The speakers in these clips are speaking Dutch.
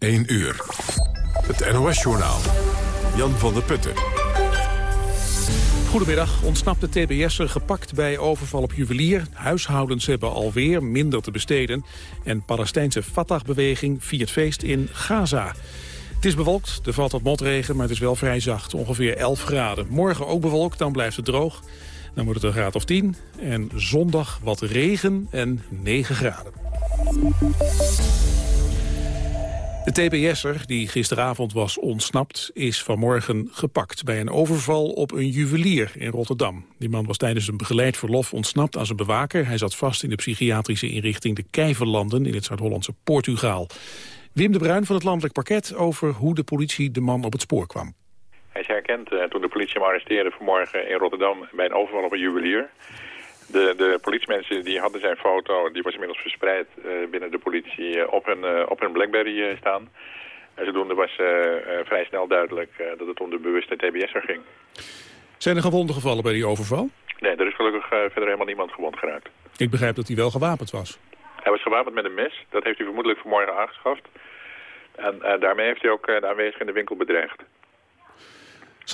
1 uur. Het NOS-journaal. Jan van der Putten. Goedemiddag. Ontsnapte TBS'er gepakt bij overval op juwelier. Huishoudens hebben alweer minder te besteden. En Palestijnse Fatah-beweging viert feest in Gaza. Het is bewolkt, er valt wat motregen, maar het is wel vrij zacht. Ongeveer 11 graden. Morgen ook bewolkt, dan blijft het droog. Dan wordt het een graad of 10. En zondag wat regen en 9 graden. De TBS'er, die gisteravond was ontsnapt, is vanmorgen gepakt... bij een overval op een juwelier in Rotterdam. Die man was tijdens een begeleid verlof ontsnapt aan zijn bewaker. Hij zat vast in de psychiatrische inrichting de Kijverlanden... in het Zuid-Hollandse Portugal. Wim de Bruin van het Landelijk Parket over hoe de politie de man op het spoor kwam. Hij is herkend uh, toen de politie hem arresteerde vanmorgen in Rotterdam... bij een overval op een juwelier... De, de politiemensen die hadden zijn foto, die was inmiddels verspreid uh, binnen de politie, uh, op, hun, uh, op hun Blackberry staan. En zodoende was vrij snel duidelijk dat het om de bewuste TBS'er ging. Zijn er gewonden gevallen bij die overval? Nee, er is gelukkig verder helemaal niemand gewond geraakt. Ik begrijp dat hij wel gewapend was. Hij was gewapend met een mes, dat heeft hij vermoedelijk vanmorgen aangeschaft. En daarmee heeft hij ook de aanwezigen in de winkel bedreigd.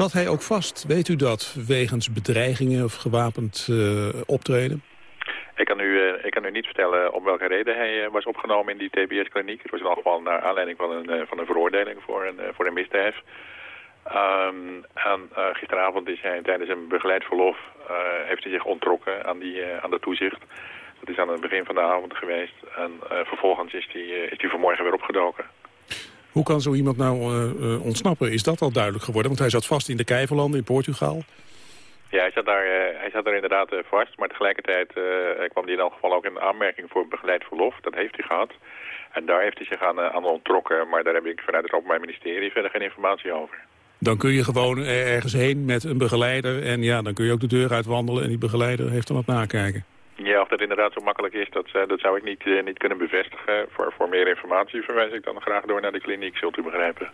Zat hij ook vast, weet u dat, wegens bedreigingen of gewapend uh, optreden? Ik kan, u, uh, ik kan u niet vertellen om welke reden hij was opgenomen in die TBS-kliniek. Het was in elk geval naar aanleiding van een, van een veroordeling voor een, voor een misdrijf. Um, en gisteravond is hij tijdens een begeleid verlof heeft hij zich ontrokken aan, die, aan de toezicht. Dat is aan het begin van de avond geweest. En vervolgens is hij, is hij vanmorgen weer opgedoken. Hoe kan zo iemand nou uh, ontsnappen? Is dat al duidelijk geworden? Want hij zat vast in de Kijverlanden in Portugal. Ja, hij zat daar, uh, hij zat daar inderdaad vast. Maar tegelijkertijd kwam hij in elk geval ook in aanmerking voor begeleid verlof. Dat heeft hij gehad. En daar heeft hij zich aan, aan ontrokken. Maar daar heb ik vanuit het Openbaar Ministerie verder geen informatie over. Dan kun je gewoon ergens heen met een begeleider. En ja, dan kun je ook de deur uitwandelen. En die begeleider heeft dan wat nakijken. Ja, of dat inderdaad zo makkelijk is, dat, uh, dat zou ik niet, uh, niet kunnen bevestigen. Voor, voor meer informatie verwijs ik dan graag door naar de kliniek, zult u begrijpen.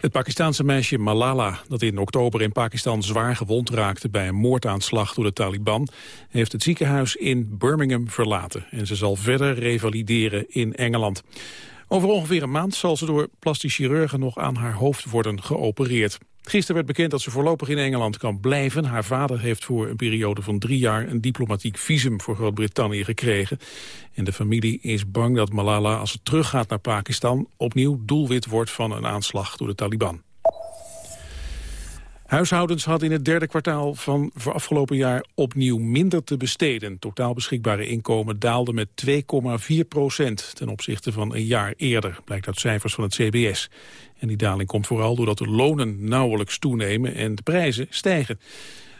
Het Pakistanse meisje Malala, dat in oktober in Pakistan zwaar gewond raakte bij een moordaanslag door de Taliban, heeft het ziekenhuis in Birmingham verlaten. En ze zal verder revalideren in Engeland. Over ongeveer een maand zal ze door plastisch chirurgen nog aan haar hoofd worden geopereerd. Gisteren werd bekend dat ze voorlopig in Engeland kan blijven. Haar vader heeft voor een periode van drie jaar een diplomatiek visum voor Groot-Brittannië gekregen. En de familie is bang dat Malala, als ze teruggaat naar Pakistan, opnieuw doelwit wordt van een aanslag door de Taliban. Huishoudens hadden in het derde kwartaal van afgelopen jaar opnieuw minder te besteden. Totaal beschikbare inkomen daalde met 2,4 procent ten opzichte van een jaar eerder, blijkt uit cijfers van het CBS. En die daling komt vooral doordat de lonen nauwelijks toenemen en de prijzen stijgen.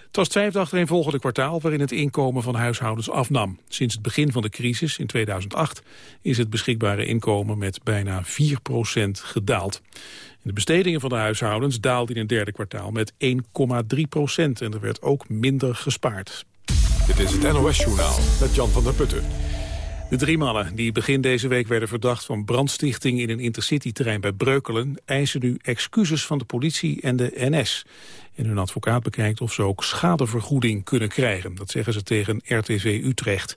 Het was het vijfde achtereenvolgende kwartaal waarin het inkomen van huishoudens afnam. Sinds het begin van de crisis in 2008 is het beschikbare inkomen met bijna 4% gedaald. De bestedingen van de huishoudens daalden in het derde kwartaal met 1,3 procent. En er werd ook minder gespaard. Dit is het NOS Journaal met Jan van der Putten. De drie mannen die begin deze week werden verdacht van brandstichting in een intercityterrein bij Breukelen eisen nu excuses van de politie en de NS. En hun advocaat bekijkt of ze ook schadevergoeding kunnen krijgen. Dat zeggen ze tegen RTV Utrecht.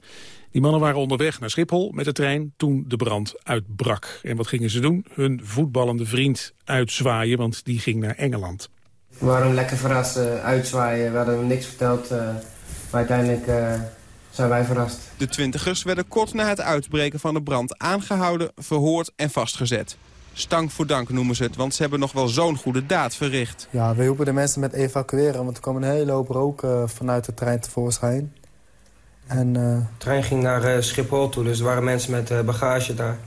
Die mannen waren onderweg naar Schiphol met de trein toen de brand uitbrak. En wat gingen ze doen? Hun voetballende vriend uitzwaaien, want die ging naar Engeland. We waren lekker verrast, uh, uitzwaaien. We hadden hem niks verteld, uh, maar uiteindelijk... Uh zijn wij verrast. De twintigers werden kort na het uitbreken van de brand aangehouden, verhoord en vastgezet. Stank voor dank noemen ze het, want ze hebben nog wel zo'n goede daad verricht. Ja, we hielpen de mensen met evacueren, want er kwam een hele hoop rook uh, vanuit de trein tevoorschijn. En, uh... De trein ging naar uh, Schiphol toe, dus er waren mensen met bagage daar.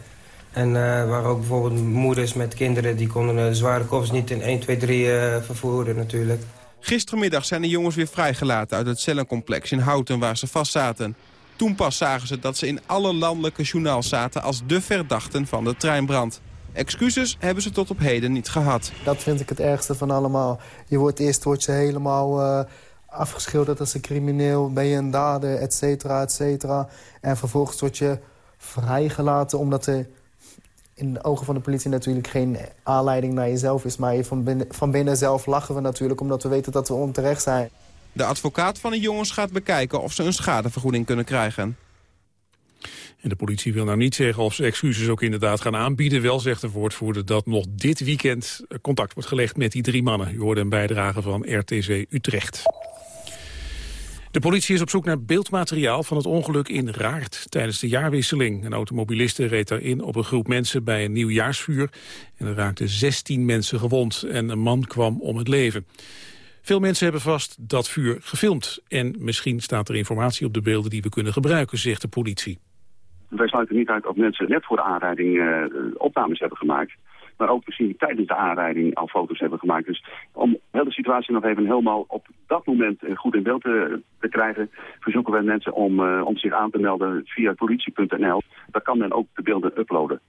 En er waren ook bijvoorbeeld moeders met kinderen... die konden de zware koffers niet in 1, 2, 3 vervoeren natuurlijk. Gistermiddag zijn de jongens weer vrijgelaten uit het cellencomplex in Houten waar ze vastzaten. Toen pas zagen ze dat ze in alle landelijke journaals zaten als de verdachten van de treinbrand. Excuses hebben ze tot op heden niet gehad. Dat vind ik het ergste van allemaal. Je wordt eerst wordt je helemaal uh, afgeschilderd als een crimineel. Ben je een dader, et cetera, et cetera. En vervolgens word je vrijgelaten omdat er in de ogen van de politie natuurlijk geen aanleiding naar jezelf is. Maar van binnen, van binnen zelf lachen we natuurlijk, omdat we weten dat we onterecht zijn. De advocaat van de jongens gaat bekijken of ze een schadevergoeding kunnen krijgen. En de politie wil nou niet zeggen of ze excuses ook inderdaad gaan aanbieden. Wel zegt de woordvoerder dat nog dit weekend contact wordt gelegd met die drie mannen. U hoorde een bijdrage van RTC Utrecht. De politie is op zoek naar beeldmateriaal van het ongeluk in Raart tijdens de jaarwisseling. Een automobiliste reed daarin op een groep mensen bij een nieuwjaarsvuur. En er raakten 16 mensen gewond en een man kwam om het leven. Veel mensen hebben vast dat vuur gefilmd. En misschien staat er informatie op de beelden die we kunnen gebruiken, zegt de politie. Wij sluiten niet uit of mensen net voor de aanrijding uh, opnames hebben gemaakt. Maar ook misschien tijdens de aanrijding al foto's hebben gemaakt. Dus om heel de situatie nog even helemaal op dat moment eh, goed in beeld te, te krijgen... verzoeken wij mensen om, uh, om zich aan te melden via politie.nl. Daar kan men ook de beelden uploaden.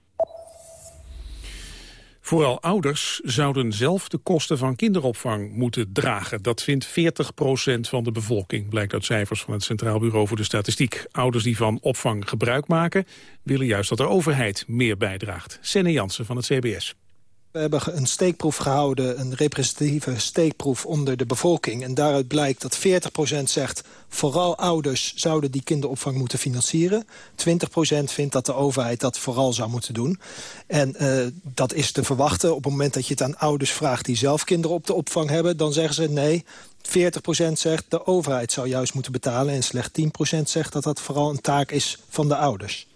Vooral ouders zouden zelf de kosten van kinderopvang moeten dragen. Dat vindt 40% van de bevolking, blijkt uit cijfers van het Centraal Bureau voor de Statistiek. Ouders die van opvang gebruik maken, willen juist dat de overheid meer bijdraagt. Senne Jansen van het CBS. We hebben een steekproef gehouden, een representatieve steekproef onder de bevolking. En daaruit blijkt dat 40% zegt... vooral ouders zouden die kinderopvang moeten financieren. 20% vindt dat de overheid dat vooral zou moeten doen. En uh, dat is te verwachten. Op het moment dat je het aan ouders vraagt die zelf kinderen op de opvang hebben... dan zeggen ze nee, 40% zegt de overheid zou juist moeten betalen... en slechts 10% zegt dat dat vooral een taak is van de ouders.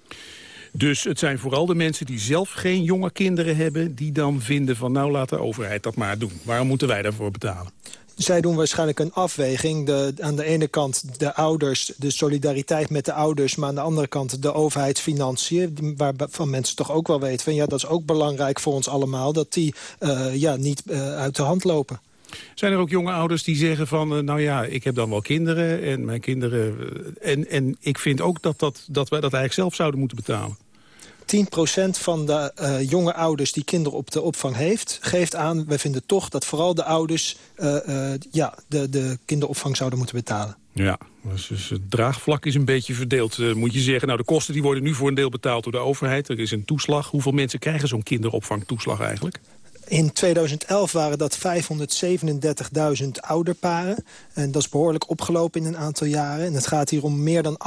Dus het zijn vooral de mensen die zelf geen jonge kinderen hebben... die dan vinden van nou laat de overheid dat maar doen. Waarom moeten wij daarvoor betalen? Zij doen waarschijnlijk een afweging. De, aan de ene kant de ouders, de solidariteit met de ouders... maar aan de andere kant de overheidsfinanciën... waarvan mensen toch ook wel weten van ja, dat is ook belangrijk voor ons allemaal... dat die uh, ja, niet uh, uit de hand lopen. Zijn er ook jonge ouders die zeggen van... Uh, nou ja, ik heb dan wel kinderen en mijn kinderen... en, en ik vind ook dat, dat, dat wij dat eigenlijk zelf zouden moeten betalen. 10% van de uh, jonge ouders die kinderen op de opvang heeft... geeft aan, wij vinden toch dat vooral de ouders uh, uh, ja, de, de kinderopvang zouden moeten betalen. Ja, dus, dus het draagvlak is een beetje verdeeld, moet je zeggen. Nou, de kosten die worden nu voor een deel betaald door de overheid. Er is een toeslag. Hoeveel mensen krijgen zo'n kinderopvangtoeslag eigenlijk? In 2011 waren dat 537.000 ouderparen. En dat is behoorlijk opgelopen in een aantal jaren. En het gaat hier om meer dan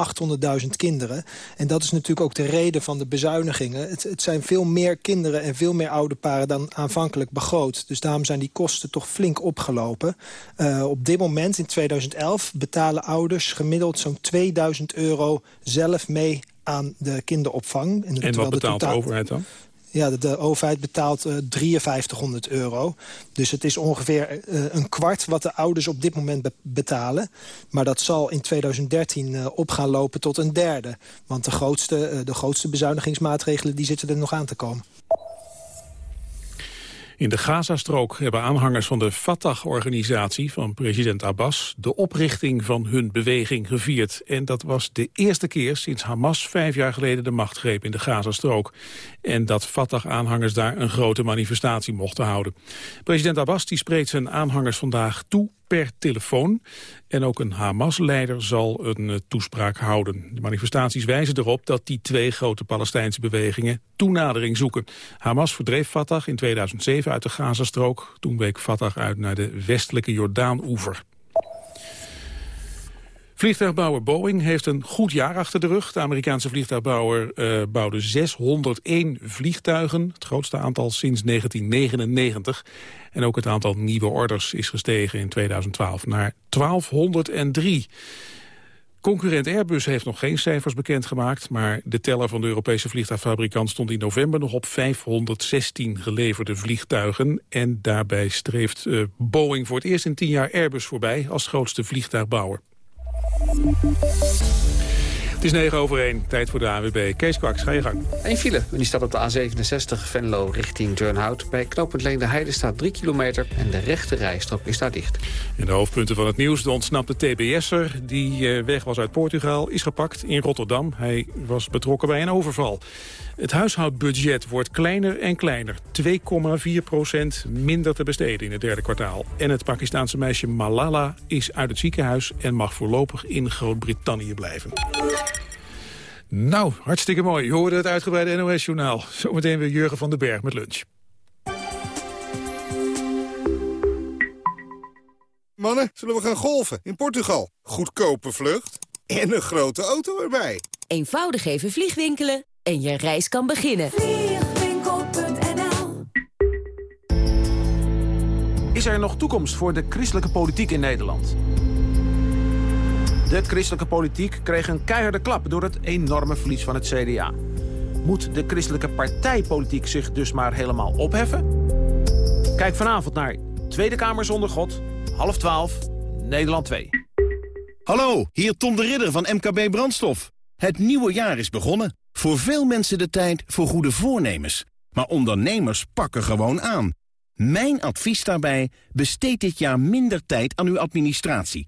800.000 kinderen. En dat is natuurlijk ook de reden van de bezuinigingen. Het, het, zijn veel meer kinderen en veel meer ouderparen dan aanvankelijk begroot. Dus daarom zijn die kosten toch flink opgelopen. Uh, op dit moment, in 2011, betalen ouders gemiddeld zo'n 2000 euro zelf mee aan de kinderopvang. En, en wat betaalt de, de overheid dan? Ja, de, overheid betaalt uh, 5300 euro. Dus het is ongeveer uh, een kwart wat de ouders op dit moment be betalen. Maar dat zal in 2013 uh, op gaan lopen tot een derde. Want de grootste, de grootste bezuinigingsmaatregelen die zitten er nog aan te komen. In de Gazastrook hebben aanhangers van de Fatah-organisatie van president Abbas de oprichting van hun beweging gevierd. En dat was de eerste keer sinds Hamas vijf jaar geleden de macht greep in de Gazastrook. En dat Fatah-aanhangers daar een grote manifestatie mochten houden. President Abbas die spreekt zijn aanhangers vandaag toe per telefoon. En ook een Hamas-leider zal een uh, toespraak houden. De manifestaties wijzen erop dat die twee grote Palestijnse bewegingen toenadering zoeken. Hamas verdreef Fatah in 2007 uit de Gazastrook. Toen week Fatah uit naar de westelijke Jordaan-oever. Vliegtuigbouwer Boeing heeft een goed jaar achter de rug. De Amerikaanse vliegtuigbouwer uh, bouwde 601 vliegtuigen, het grootste aantal sinds 1999. En ook het aantal nieuwe orders is gestegen in 2012 naar 1203. Concurrent Airbus heeft nog geen cijfers bekendgemaakt... maar de teller van de Europese vliegtuigfabrikant stond in november nog op 516 geleverde vliegtuigen. En daarbij streeft uh, Boeing voor het eerst in tien jaar Airbus voorbij als grootste vliegtuigbouwer. Thank you. Is 9 over 1, tijd voor de AWB. Kees Kwaks, ga je gang. Een file, die staat op de A67 Venlo richting Turnhout. Bij knooppunt Leende Heide staat 3 kilometer en de rechte rijstrook is daar dicht. In de hoofdpunten van het nieuws, de ontsnapte TBS'er... die weg was uit Portugal, is gepakt in Rotterdam. Hij was betrokken bij een overval. Het huishoudbudget wordt kleiner en kleiner. 2,4 procent minder te besteden in het derde kwartaal. En het Pakistaanse meisje Malala is uit het ziekenhuis... en mag voorlopig in Groot-Brittannië blijven. Nou, hartstikke mooi. Je hoorde het uitgebreide NOS-journaal. Zometeen weer Jurgen van den Berg met lunch. Mannen, zullen we gaan golfen in Portugal? Goedkope vlucht en een grote auto erbij. Eenvoudig even vliegwinkelen en je reis kan beginnen. Vliegwinkel.nl Is er nog toekomst voor de christelijke politiek in Nederland? De christelijke politiek kreeg een keiharde klap door het enorme verlies van het CDA. Moet de christelijke partijpolitiek zich dus maar helemaal opheffen? Kijk vanavond naar Tweede Kamer zonder God, half twaalf, Nederland 2. Hallo, hier Tom de Ridder van MKB Brandstof. Het nieuwe jaar is begonnen. Voor veel mensen de tijd voor goede voornemens. Maar ondernemers pakken gewoon aan. Mijn advies daarbij, besteed dit jaar minder tijd aan uw administratie.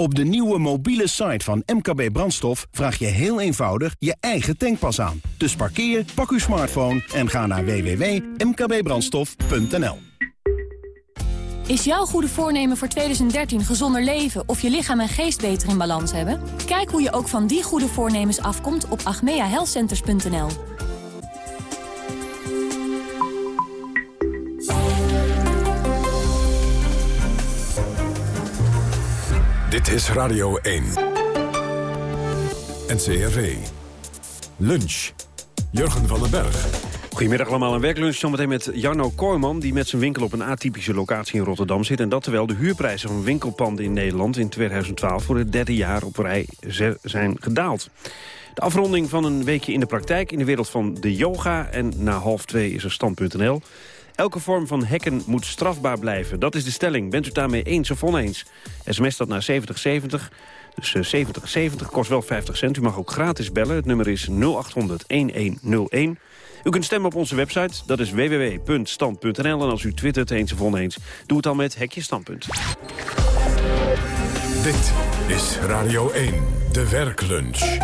Op de nieuwe mobiele site van MKB Brandstof vraag je heel eenvoudig je eigen tankpas aan. Dus parkeer, pak uw smartphone en ga naar www.mkbbrandstof.nl. Is jouw goede voornemen voor 2013 gezonder leven of je lichaam en geest beter in balans hebben? Kijk hoe je ook van die goede voornemens afkomt op agmeahealthcenters.nl. Dit is Radio 1. NCRV. Lunch. Jurgen van den Berg. Goedemiddag allemaal, een werklunch zometeen met Jarno Kooijman... die met zijn winkel op een atypische locatie in Rotterdam zit. En dat terwijl de huurprijzen van winkelpanden in Nederland in 2012... voor het derde jaar op rij zijn gedaald. De afronding van een weekje in de praktijk in de wereld van de yoga. En na half twee is er stand.nl. Elke vorm van hacken moet strafbaar blijven. Dat is de stelling. Bent u daarmee eens of oneens? SMS dat naar 7070. Dus 7070 kost wel 50 cent. U mag ook gratis bellen. Het nummer is 0800-1101. U kunt stemmen op onze website. Dat is www.stand.nl. En als u twittert eens of oneens, doe het dan met Hekje Standpunt. Dit is Radio 1, de werklunch.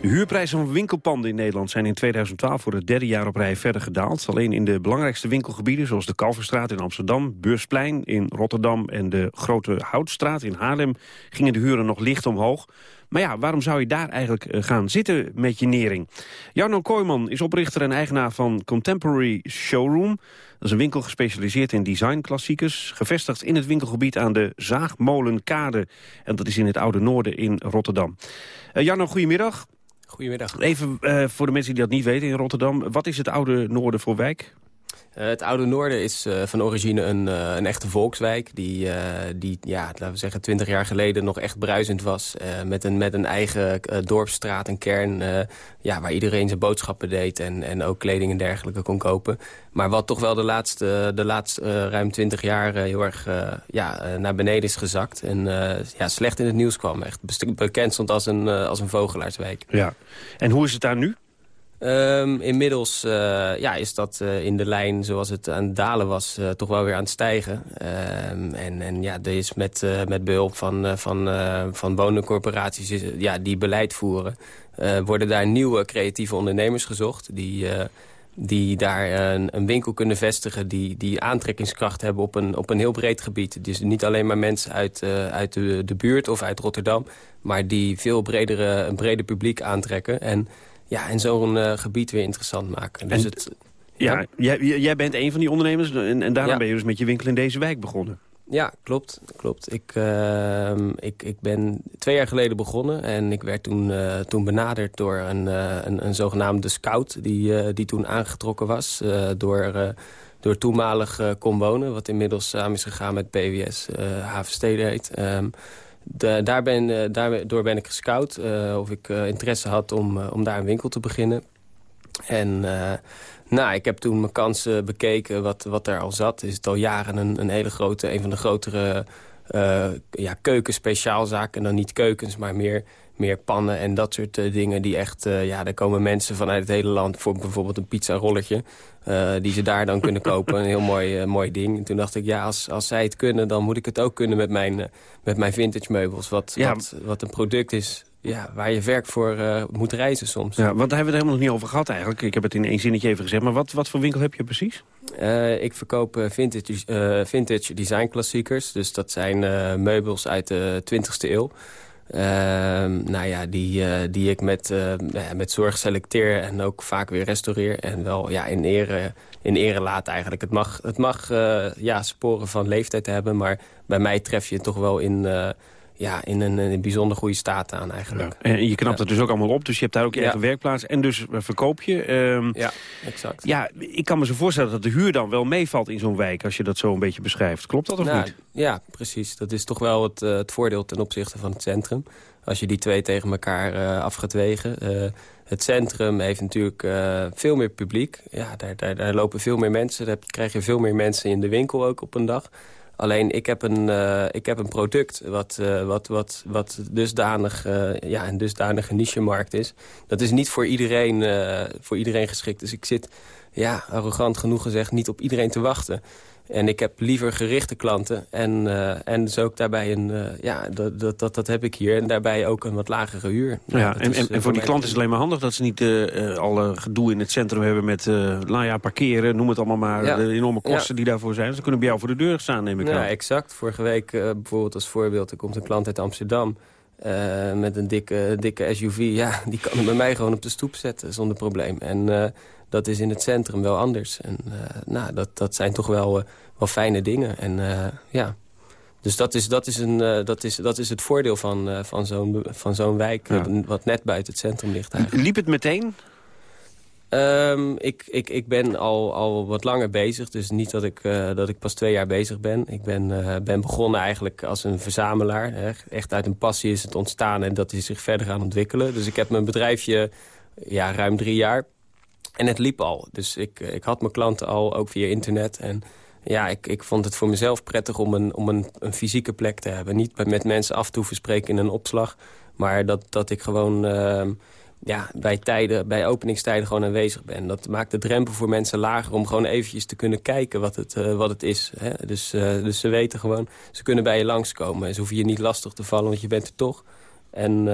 De huurprijzen van winkelpanden in Nederland zijn in 2012 voor het derde jaar op rij verder gedaald. Alleen in de belangrijkste winkelgebieden zoals de Kalverstraat in Amsterdam, Beursplein in Rotterdam en de Grote Houtstraat in Haarlem gingen de huren nog licht omhoog. Maar ja, waarom zou je daar eigenlijk eh, gaan zitten met je nering? Jarno Kooijman is oprichter en eigenaar van Contemporary Showroom. Dat is een winkel gespecialiseerd in designklassiekers. Gevestigd in het winkelgebied aan de Zaagmolenkade. En dat is in het Oude Noorden in Rotterdam. Uh, Jarno, goedemiddag. Goedemiddag. Even uh, voor de mensen die dat niet weten in Rotterdam. Wat is het Oude Noorden voor wijk? Uh, het Oude Noorden is uh, van origine een, uh, een echte volkswijk... die, die ja, laten we zeggen, twintig jaar geleden nog echt bruisend was... met, een, met een eigen dorpsstraat en kern... ja, waar iedereen zijn boodschappen deed en, en ook kleding en dergelijke kon kopen. Maar wat toch wel de laatste, de laatste ruim twintig jaar heel erg ja, naar beneden is gezakt... en ja, slecht in het nieuws kwam. Echt bekend stond als een, als een vogelaarswijk. Ja. En hoe is het daar nu? Um, inmiddels uh, ja, is dat uh, in de lijn zoals het aan het dalen was uh, toch wel weer aan het stijgen. Um, en, en ja, er is met, met behulp van, van, van woningcorporaties ja, die beleid voeren... worden daar nieuwe creatieve ondernemers gezocht... die, die daar een, een, winkel kunnen vestigen... die, die aantrekkingskracht hebben op een, op een heel breed gebied. Dus niet alleen maar mensen uit, uit de, de buurt of uit Rotterdam... maar die veel bredere, een breder publiek aantrekken... En, ja, en zo'n uh, gebied weer interessant maken. Dus en, het, ja, ja. Jij, jij, bent een van die ondernemers en, en daarom ja. ben je dus met je winkel in deze wijk begonnen. Ja, klopt. klopt. Ik, uh, ik, ik ben twee jaar geleden begonnen en ik werd toen, uh, toen benaderd door een, uh, een, een zogenaamde scout... die, die toen aangetrokken was door, door toenmalig Kom Wonen... wat inmiddels samen is gegaan met PWS, Havenstede heet... Um, de, daar ben, daardoor ben ik gescout uh, of ik uh, interesse had om, om daar een winkel te beginnen. En nou, ik heb toen mijn kansen bekeken wat, wat er al zat. Is het al jaren een, een hele grote, een van de grotere uh, ja, keukenspeciaalzaken. En dan niet keukens, maar meer, meer pannen en dat soort uh, dingen. Die echt, uh, ja, daar komen mensen vanuit het hele land voor bijvoorbeeld een pizza rolletje. die ze daar dan kunnen kopen. Een heel mooi, mooi ding. En toen dacht ik, ja, als, als zij het kunnen, dan moet ik het ook kunnen met mijn, met mijn vintage meubels. Wat, ja. wat, wat een product is ja, waar je werk voor uh, moet reizen soms. Ja, want daar hebben we het helemaal nog niet over gehad eigenlijk. Ik heb het in één zinnetje even gezegd. Maar wat, wat voor winkel heb je precies? Uh, ik verkoop vintage, uh, vintage design klassiekers. Dus dat zijn meubels uit de 20e eeuw. Ehm, nou ja, die, die ik met, met zorg selecteer en ook vaak weer restaureer. En wel ja, in, ere, in ere laat eigenlijk. Het mag, het mag ja, sporen van leeftijd hebben, maar bij mij tref je toch wel in ja, in een, een bijzonder goede staat aan eigenlijk. Ja. En je knapt het dus ook allemaal op, dus je hebt daar ook je eigen werkplaats. En dus eh, verkoop je. Ehm, ja, exact. Ja, ik kan me zo voorstellen dat de huur dan wel meevalt in zo'n wijk... als je dat zo een beetje beschrijft. Klopt dat of nou, niet? Ja, precies. Dat is toch wel het, uh, het voordeel ten opzichte van het centrum. Als je die twee tegen elkaar uh, af gaat wegen... het centrum heeft natuurlijk veel meer publiek. Ja, daar, daar, daar lopen veel meer mensen. Daar krijg je veel meer mensen in de winkel ook op een dag. Alleen ik heb een, uh, ik heb een product wat, uh, wat, wat, wat dusdanig, uh, ja, een dusdanige niche-markt is. Dat is niet voor iedereen, voor iedereen geschikt. Dus ik zit, ja, arrogant genoeg gezegd, niet op iedereen te wachten. En ik heb liever gerichte klanten. En, uh, en dus ook daarbij een... Uh, ja, dat, dat, dat, dat heb ik hier. En daarbij ook een wat lagere huur. Ja, en, en, en, voor die klant is het alleen maar handig... dat ze niet uh, alle gedoe in het centrum hebben met nou ja, parkeren. Noem het allemaal maar. Ja. De enorme kosten ja. die daarvoor zijn. Ze kunnen bij jou voor de deur staan, neem ik ja, aan. exact. Vorige week bijvoorbeeld als voorbeeld... er komt een klant uit Amsterdam... Uh, met een dikke, dikke SUV, ja, die kan hem bij mij gewoon op de stoep zetten zonder probleem. En uh, dat is in het centrum wel anders. En uh, nou, dat, dat zijn toch wel wel fijne dingen. En uh, ja, dus dat is, dat is, een, dat is, dat is het voordeel van, van zo'n zo'n wijk... Ja. wat net buiten het centrum ligt eigenlijk. Liep het meteen? Um, ik, ik, ik ben al, al wat langer bezig, dus niet dat ik, dat ik pas twee jaar bezig ben. Ik ben, ben begonnen eigenlijk als een verzamelaar. Hè. Echt uit een passie is het ontstaan en dat is zich verder gaan ontwikkelen. Dus ik heb mijn bedrijfje ja, ruim drie jaar en het liep al. Dus ik, ik had mijn klanten al, ook via internet... En ja, ik, ik vond het voor mezelf prettig om een, om een, een fysieke plek te hebben. Niet met mensen af te hoeven spreken in een opslag. Maar dat, dat ik gewoon uh, ja, bij, tijden, bij openingstijden gewoon aanwezig ben. Dat maakt de drempel voor mensen lager om gewoon eventjes te kunnen kijken wat het, uh, wat het is. Hè? Dus, uh, dus ze weten gewoon, ze kunnen bij je langskomen. Ze hoeven je niet lastig te vallen, want je bent er toch. En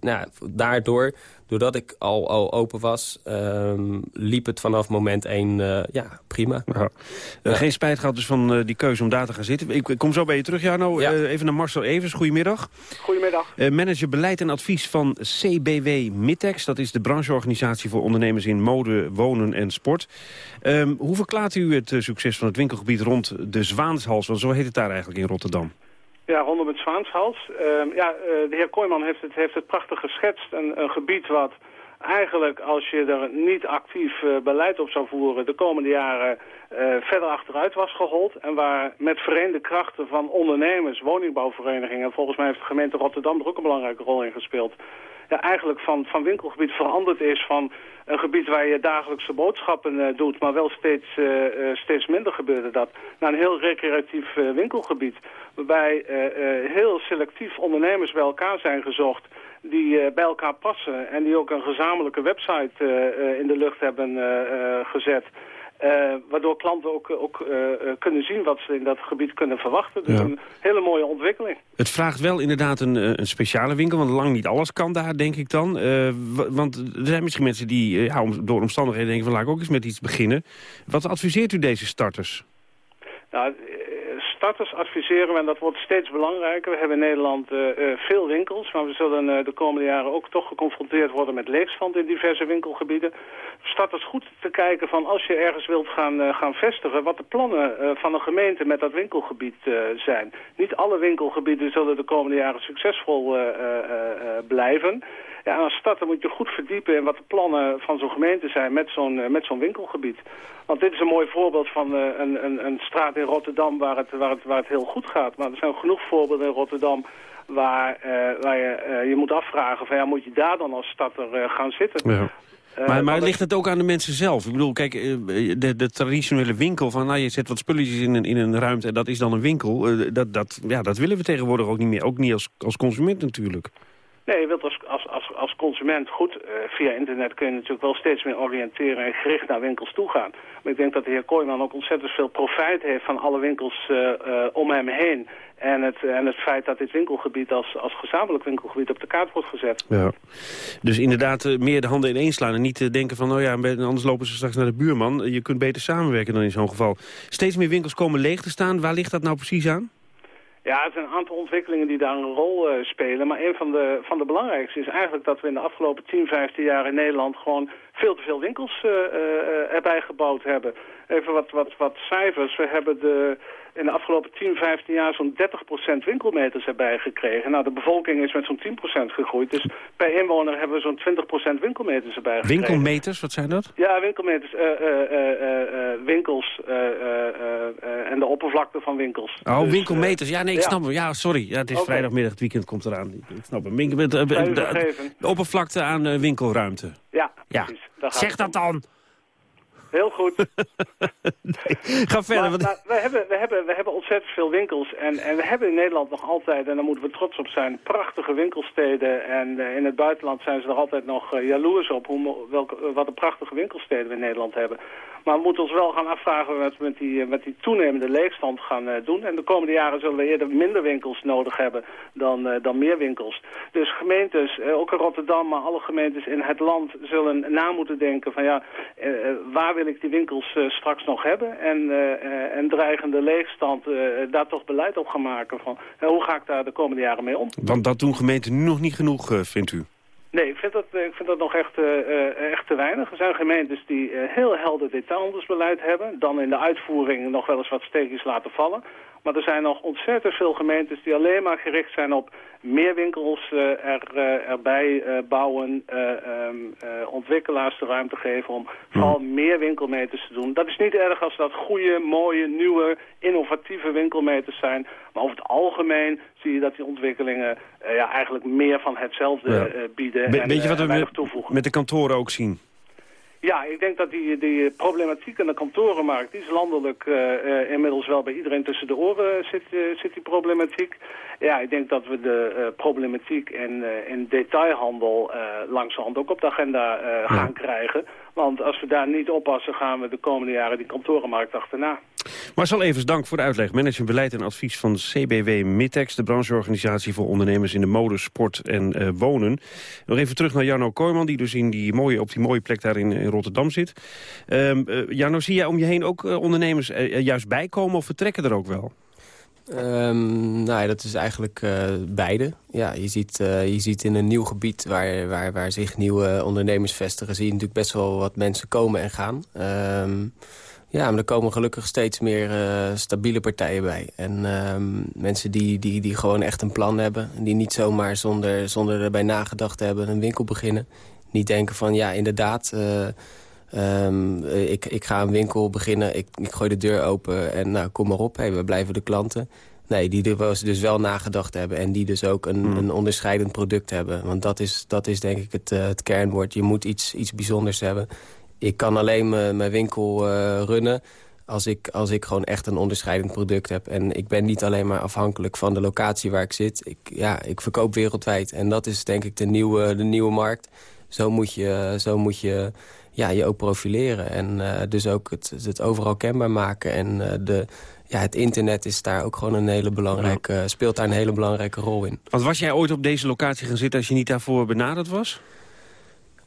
nou, daardoor doordat ik al, al open was, um, liep het vanaf moment één uh, ja, prima. Ja. Uh, geen spijt gehad dus van uh, die keuze om daar te gaan zitten. Ik, ik kom zo bij je terug, Jarno. Ja. even naar Marcel Evers. Goedemiddag. Goedemiddag. manager beleid en advies van CBW Mitex. Dat is de brancheorganisatie voor ondernemers in mode, wonen en sport. Um, hoe verklaart u het succes van het winkelgebied rond de Zwaanshals? Want zo heet het daar eigenlijk in Rotterdam. Ja, rondom het Zwaanshals. Uh, ja, uh, de heer Kooijman heeft het, heeft het prachtig geschetst. Een, een gebied wat eigenlijk, als je er niet actief uh, beleid op zou voeren... de komende jaren verder achteruit was gehold. En waar met vereende krachten van ondernemers, woningbouwverenigingen... volgens mij heeft de gemeente Rotterdam er ook een belangrijke rol in gespeeld... Eigenlijk van, van winkelgebied veranderd is van een gebied waar je dagelijkse boodschappen uh, doet, maar wel steeds, uh, uh, steeds minder gebeurde dat, naar een heel recreatief winkelgebied. Waarbij heel selectief ondernemers bij elkaar zijn gezocht die bij elkaar passen en die ook een gezamenlijke website in de lucht hebben gezet. Uh, waardoor klanten ook, ook uh, kunnen zien wat ze in dat gebied kunnen verwachten. Dus ja. een hele mooie ontwikkeling. Het vraagt wel inderdaad een, een speciale winkel, want lang niet alles kan daar, denk ik dan. Uh, want er zijn misschien mensen die ja, om, door omstandigheden denken van laat ik ook eens met iets beginnen. Wat adviseert u deze starters? Nou, starters adviseren we, en dat wordt steeds belangrijker. We hebben in Nederland uh, uh, veel winkels, maar we zullen uh, de komende jaren ook toch geconfronteerd worden met leegstand in diverse winkelgebieden. Starters goed te kijken van als je ergens wilt gaan, gaan vestigen, wat de plannen van een gemeente met dat winkelgebied zijn. Niet alle winkelgebieden zullen de komende jaren succesvol blijven. Ja, als stad dan moet je goed verdiepen in wat de plannen van zo'n gemeente zijn met zo'n met zo'n winkelgebied. Want dit is een mooi voorbeeld van uh, een, een, een straat in Rotterdam waar het, waar, het, waar het heel goed gaat. Maar er zijn genoeg voorbeelden in Rotterdam waar, uh, waar je uh, je moet afvragen van ja, moet je daar dan als stad er gaan zitten? Ja. Maar maar ligt het ook aan de mensen zelf? Ik bedoel, kijk, de, de, traditionele winkel van... nou, je zet wat spulletjes in een, in een ruimte en dat is dan een winkel... Dat, dat, ja, dat willen we tegenwoordig ook niet meer. Ook niet als, als consument natuurlijk. Nee, je wilt als, als, als, consument goed, uh, via internet kun je natuurlijk wel steeds meer oriënteren en gericht naar winkels toe gaan. Maar ik denk dat de heer Kooijman ook ontzettend veel profijt heeft van alle winkels uh, uh, om hem heen. En het, en het feit dat dit winkelgebied als, als gezamenlijk winkelgebied op de kaart wordt gezet. Ja. Dus inderdaad meer de handen ineens slaan en niet denken van... nou ja, anders lopen ze straks naar de buurman. Je kunt beter samenwerken dan in zo'n geval. Steeds meer winkels komen leeg te staan. Waar ligt dat nou precies aan? Ja, er zijn een aantal ontwikkelingen die daar een rol uh, spelen. Maar een van de, van de belangrijkste is eigenlijk dat we in de afgelopen 10, 15 jaar in Nederland gewoon veel te veel winkels uh, uh, erbij gebouwd hebben. Even wat, wat, wat cijfers. We hebben de, in de afgelopen 10, 15 jaar zo'n 30% winkelmeters erbij gekregen. Nou, de bevolking is met zo'n 10% gegroeid. Dus per inwoner hebben we zo'n 20% winkelmeters erbij gekregen. Winkelmeters, wat zijn dat? Ja, winkelmeters. Uh, uh, winkels en de oppervlakte van winkels. Oh, dus, winkelmeters. Ja, nee, ik ja. snap hem. Ja, sorry. Ja, het is okay. vrijdagmiddag, het weekend komt eraan. Ik snap hem. Winkel, de, de, de, oppervlakte aan winkelruimte. Ja, ja. precies. Zeg dat dan. Heel goed. nee, ga verder. Maar, maar we, hebben, we, hebben, we hebben ontzettend veel winkels. En, en we hebben in Nederland nog altijd, en daar moeten we trots op zijn, prachtige winkelsteden. En uh, in het buitenland zijn ze er altijd nog uh, jaloers op hoe, welke, uh, wat een prachtige winkelsteden we in Nederland hebben. Maar we moeten ons wel gaan afvragen wat we met die, met die toenemende leegstand gaan doen. En de komende jaren zullen we eerder minder winkels nodig hebben dan, dan meer winkels. Dus gemeentes, ook in Rotterdam, maar alle gemeentes in het land zullen na moeten denken van ja, waar wil ik die winkels uh, straks nog hebben? En, uh, en dreigende leegstand, daar toch beleid op gaan maken. Van, hoe ga ik daar de komende jaren mee om? Want dat doen gemeenten nu nog niet genoeg, vindt u? Nee, ik vind dat, ik vind dat nog echt, echt te weinig. Er zijn gemeentes die heel helder detailhandelsbeleid hebben. Dan in de uitvoering nog wel eens wat steekjes laten vallen. Maar er zijn nog ontzettend veel gemeentes die alleen maar gericht zijn op meer winkels uh, er, uh, erbij uh, bouwen, um, ontwikkelaars de ruimte geven om vooral meer winkelmeters te doen. Dat is niet erg als dat goede, mooie, nieuwe, innovatieve winkelmeters zijn. Maar over het algemeen zie je dat die ontwikkelingen ja, eigenlijk meer van hetzelfde bieden Be en beetje wat we met de kantoren ook zien. Ja, ik denk dat die, die problematiek in de kantorenmarkt, die is landelijk uh, uh, inmiddels wel bij iedereen tussen de oren zit, uh, zit die problematiek. Ja, ik denk dat we de problematiek in, in detailhandel langzamerhand ook op de agenda gaan ja. krijgen. Want als we daar niet oppassen, gaan we de komende jaren die kantorenmarkt achterna. Marcel Evers, dank voor de uitleg. Management Beleid en Advies van CBW Mitex, de brancheorganisatie voor ondernemers in de mode, sport en uh, wonen. Nog even terug naar Jarno Kooijman, die dus in die mooie, op die mooie plek daar in, Rotterdam zit. Um, Jarno, zie jij om je heen ook uh, ondernemers er juist bijkomen of vertrekken er ook wel? Um, nou ja, dat is eigenlijk beide. Ja, je, ziet, je ziet in een nieuw gebied waar, waar, waar zich nieuwe ondernemers vestigen... zie je natuurlijk best wel wat mensen komen en gaan. Um, ja, maar er komen gelukkig steeds meer uh, stabiele partijen bij. En um, mensen die, die, die gewoon echt een plan hebben. Die niet zomaar zonder, zonder erbij nagedacht hebben een winkel beginnen. Niet denken van ja, inderdaad... Um, ik, ik ga een winkel beginnen, ik, ik gooi de deur open en nou, kom maar op, hey, we blijven de klanten. Nee, die er dus wel nagedacht hebben en die dus ook een, mm. een onderscheidend product hebben. Want dat is, dat is denk ik het, uh, het kernwoord. Je moet iets, iets bijzonders hebben. Ik kan alleen mijn winkel uh, runnen als ik, als ik gewoon echt een onderscheidend product heb. En ik ben niet alleen maar afhankelijk van de locatie waar ik zit. Ik, ja, ik verkoop wereldwijd en dat is denk ik de nieuwe, de nieuwe markt. Zo moet je... Zo moet je ja, je ook profileren. En uh, dus ook het, het overal kenbaar maken. En uh, de, ja, het internet is daar ook gewoon een hele belangrijke, speelt daar een hele belangrijke rol in. Want was jij ooit op deze locatie gaan zitten als je niet daarvoor benaderd was?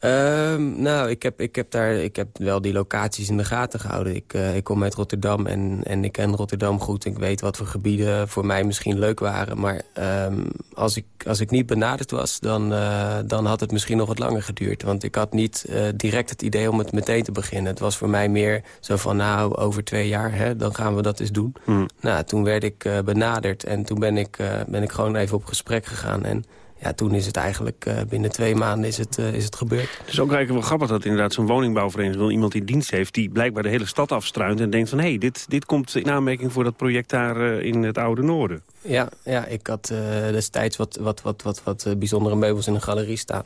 Um, nou, ik heb, ik, heb daar, ik heb wel die locaties in de gaten gehouden. Ik, uh, ik kom uit Rotterdam en, en ik ken Rotterdam goed. Ik weet wat voor gebieden voor mij misschien leuk waren. Maar um, als, ik, als ik niet benaderd was, dan, uh, dan had het misschien nog wat langer geduurd. Want ik had niet uh, direct het idee om het meteen te beginnen. Het was voor mij meer zo van, nou, over twee jaar, hè, dan gaan we dat eens doen. Hmm. Nou, toen werd ik benaderd en toen ben ik, ben ik gewoon even op gesprek gegaan. En ja, toen is het eigenlijk uh, binnen twee maanden is het, uh, is het gebeurd. Het is ook eigenlijk wel grappig dat inderdaad zo'n woningbouwvereniging... iemand in dienst heeft die blijkbaar de hele stad afstruint... en denkt van, hé, hey, dit, dit komt in aanmerking voor dat project daar uh, in het Oude Noorden. Ja, ja ik had destijds wat, wat, wat, wat, wat bijzondere meubels in een galerie staan.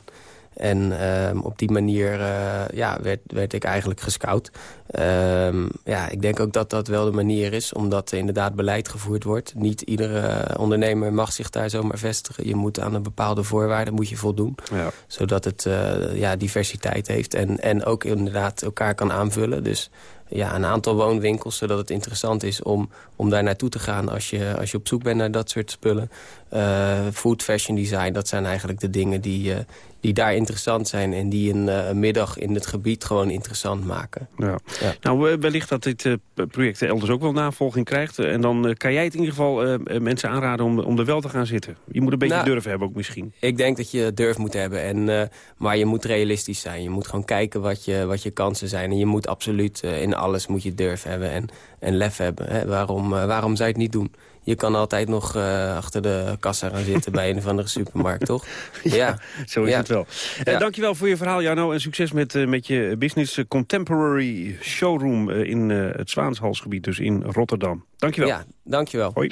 En ehm, op die manier uh, ja, werd, werd ik eigenlijk gescout. Ehm, ja, ik denk ook dat dat wel de manier is, omdat er inderdaad beleid gevoerd wordt. Niet iedere ondernemer mag zich daar zomaar vestigen. Je moet aan een bepaalde voorwaarden moet je voldoen. Ja. Zodat het uh, ja, diversiteit heeft en, en ook inderdaad elkaar kan aanvullen. Dus ja, een aantal woonwinkels, zodat het interessant is om, om daar naartoe te gaan als je, als je op zoek bent naar dat soort spullen. Uh, food, fashion design, dat zijn eigenlijk de dingen die, uh, die daar interessant zijn... en die een, uh, middag in het gebied gewoon interessant maken. Ja. ja. Nou, wellicht dat dit project elders ook wel navolging krijgt. En dan kan jij het in ieder geval mensen aanraden om, om er wel te gaan zitten. Je moet een beetje nou, durf hebben ook misschien. Ik denk dat je durf moet hebben. En, maar je moet realistisch zijn. Je moet gewoon kijken wat je, wat je kansen zijn. En je moet absoluut in alles moet je durf hebben en, en lef hebben. Hè? Waarom, waarom zou je het niet doen? Je kan altijd nog uh, achter de kassa gaan zitten bij een of andere supermarkt, toch? Ja, ja zo is ja. het wel. Uh, ja. Dankjewel voor je verhaal, Jarno. En succes met, uh, met je business contemporary showroom in het Zwaanshalsgebied, dus in Rotterdam. Dankjewel. Ja, dankjewel. Hoi.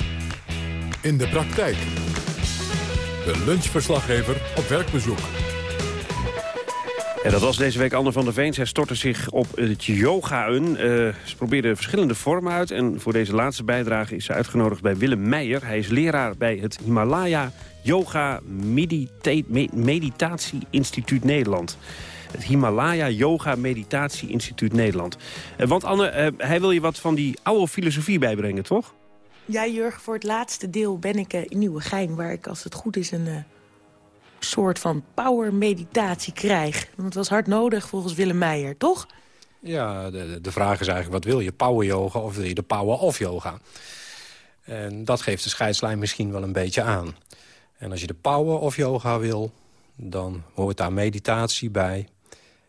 In de praktijk. De lunchverslaggever op werkbezoek. En dat was deze week Anne van der Veen. Zij stortte zich op het yogaën. Uh, ze probeerde verschillende vormen uit. En voor deze laatste bijdrage is ze uitgenodigd bij Willem Meijer. Hij is leraar bij het Himalaya Yoga Medita Meditatie Instituut Nederland. Het Himalaya Yoga Meditatie Instituut Nederland. Uh, want Anne, uh, hij wil je wat van die oude filosofie bijbrengen, toch? Ja, Jurgen, voor het laatste deel ben ik in Nieuwegein... waar ik, als het goed is, een soort van power meditatie krijg. Want het was hard nodig volgens Willem Meijer, toch? Ja, de, de vraag is eigenlijk wat wil je? Power yoga of wil je de power of yoga? En dat geeft de scheidslijn misschien wel een beetje aan. En als je de power of yoga wil, dan hoort daar meditatie bij.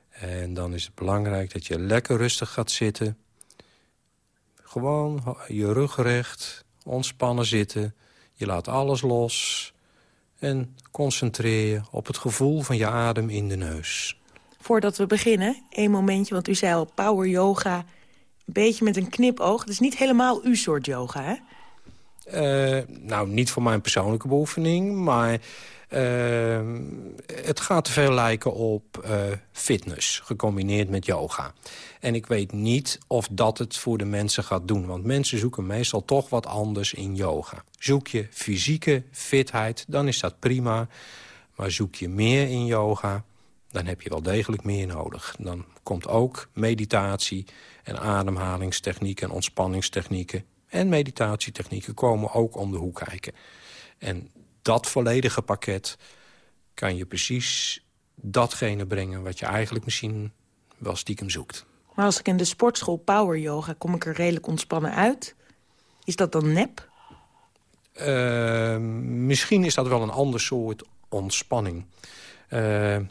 En dan is het belangrijk dat je lekker rustig gaat zitten. Gewoon je rug recht, ontspannen zitten. Je laat alles los. En concentreer je op het gevoel van je adem in de neus. Voordat we beginnen, één momentje, want u zei al power yoga... een beetje met een knipoog. Het is niet helemaal uw soort yoga, hè? Uh, nou, niet voor mijn persoonlijke beoefening, maar... Uh, het gaat veel lijken op uh, fitness, gecombineerd met yoga. En ik weet niet of dat het voor de mensen gaat doen. Want mensen zoeken meestal toch wat anders in yoga. Zoek je fysieke fitheid, dan is dat prima. Maar zoek je meer in yoga, dan heb je wel degelijk meer nodig. Dan komt ook meditatie en ademhalingstechnieken en ontspanningstechnieken... en meditatietechnieken komen ook om de hoek kijken. En dat volledige pakket kan je precies datgene brengen... wat je eigenlijk misschien wel stiekem zoekt. Maar als ik in de sportschool power yoga kom ik er redelijk ontspannen uit. Is dat dan nep? Uh, misschien is dat wel een ander soort ontspanning. Uh,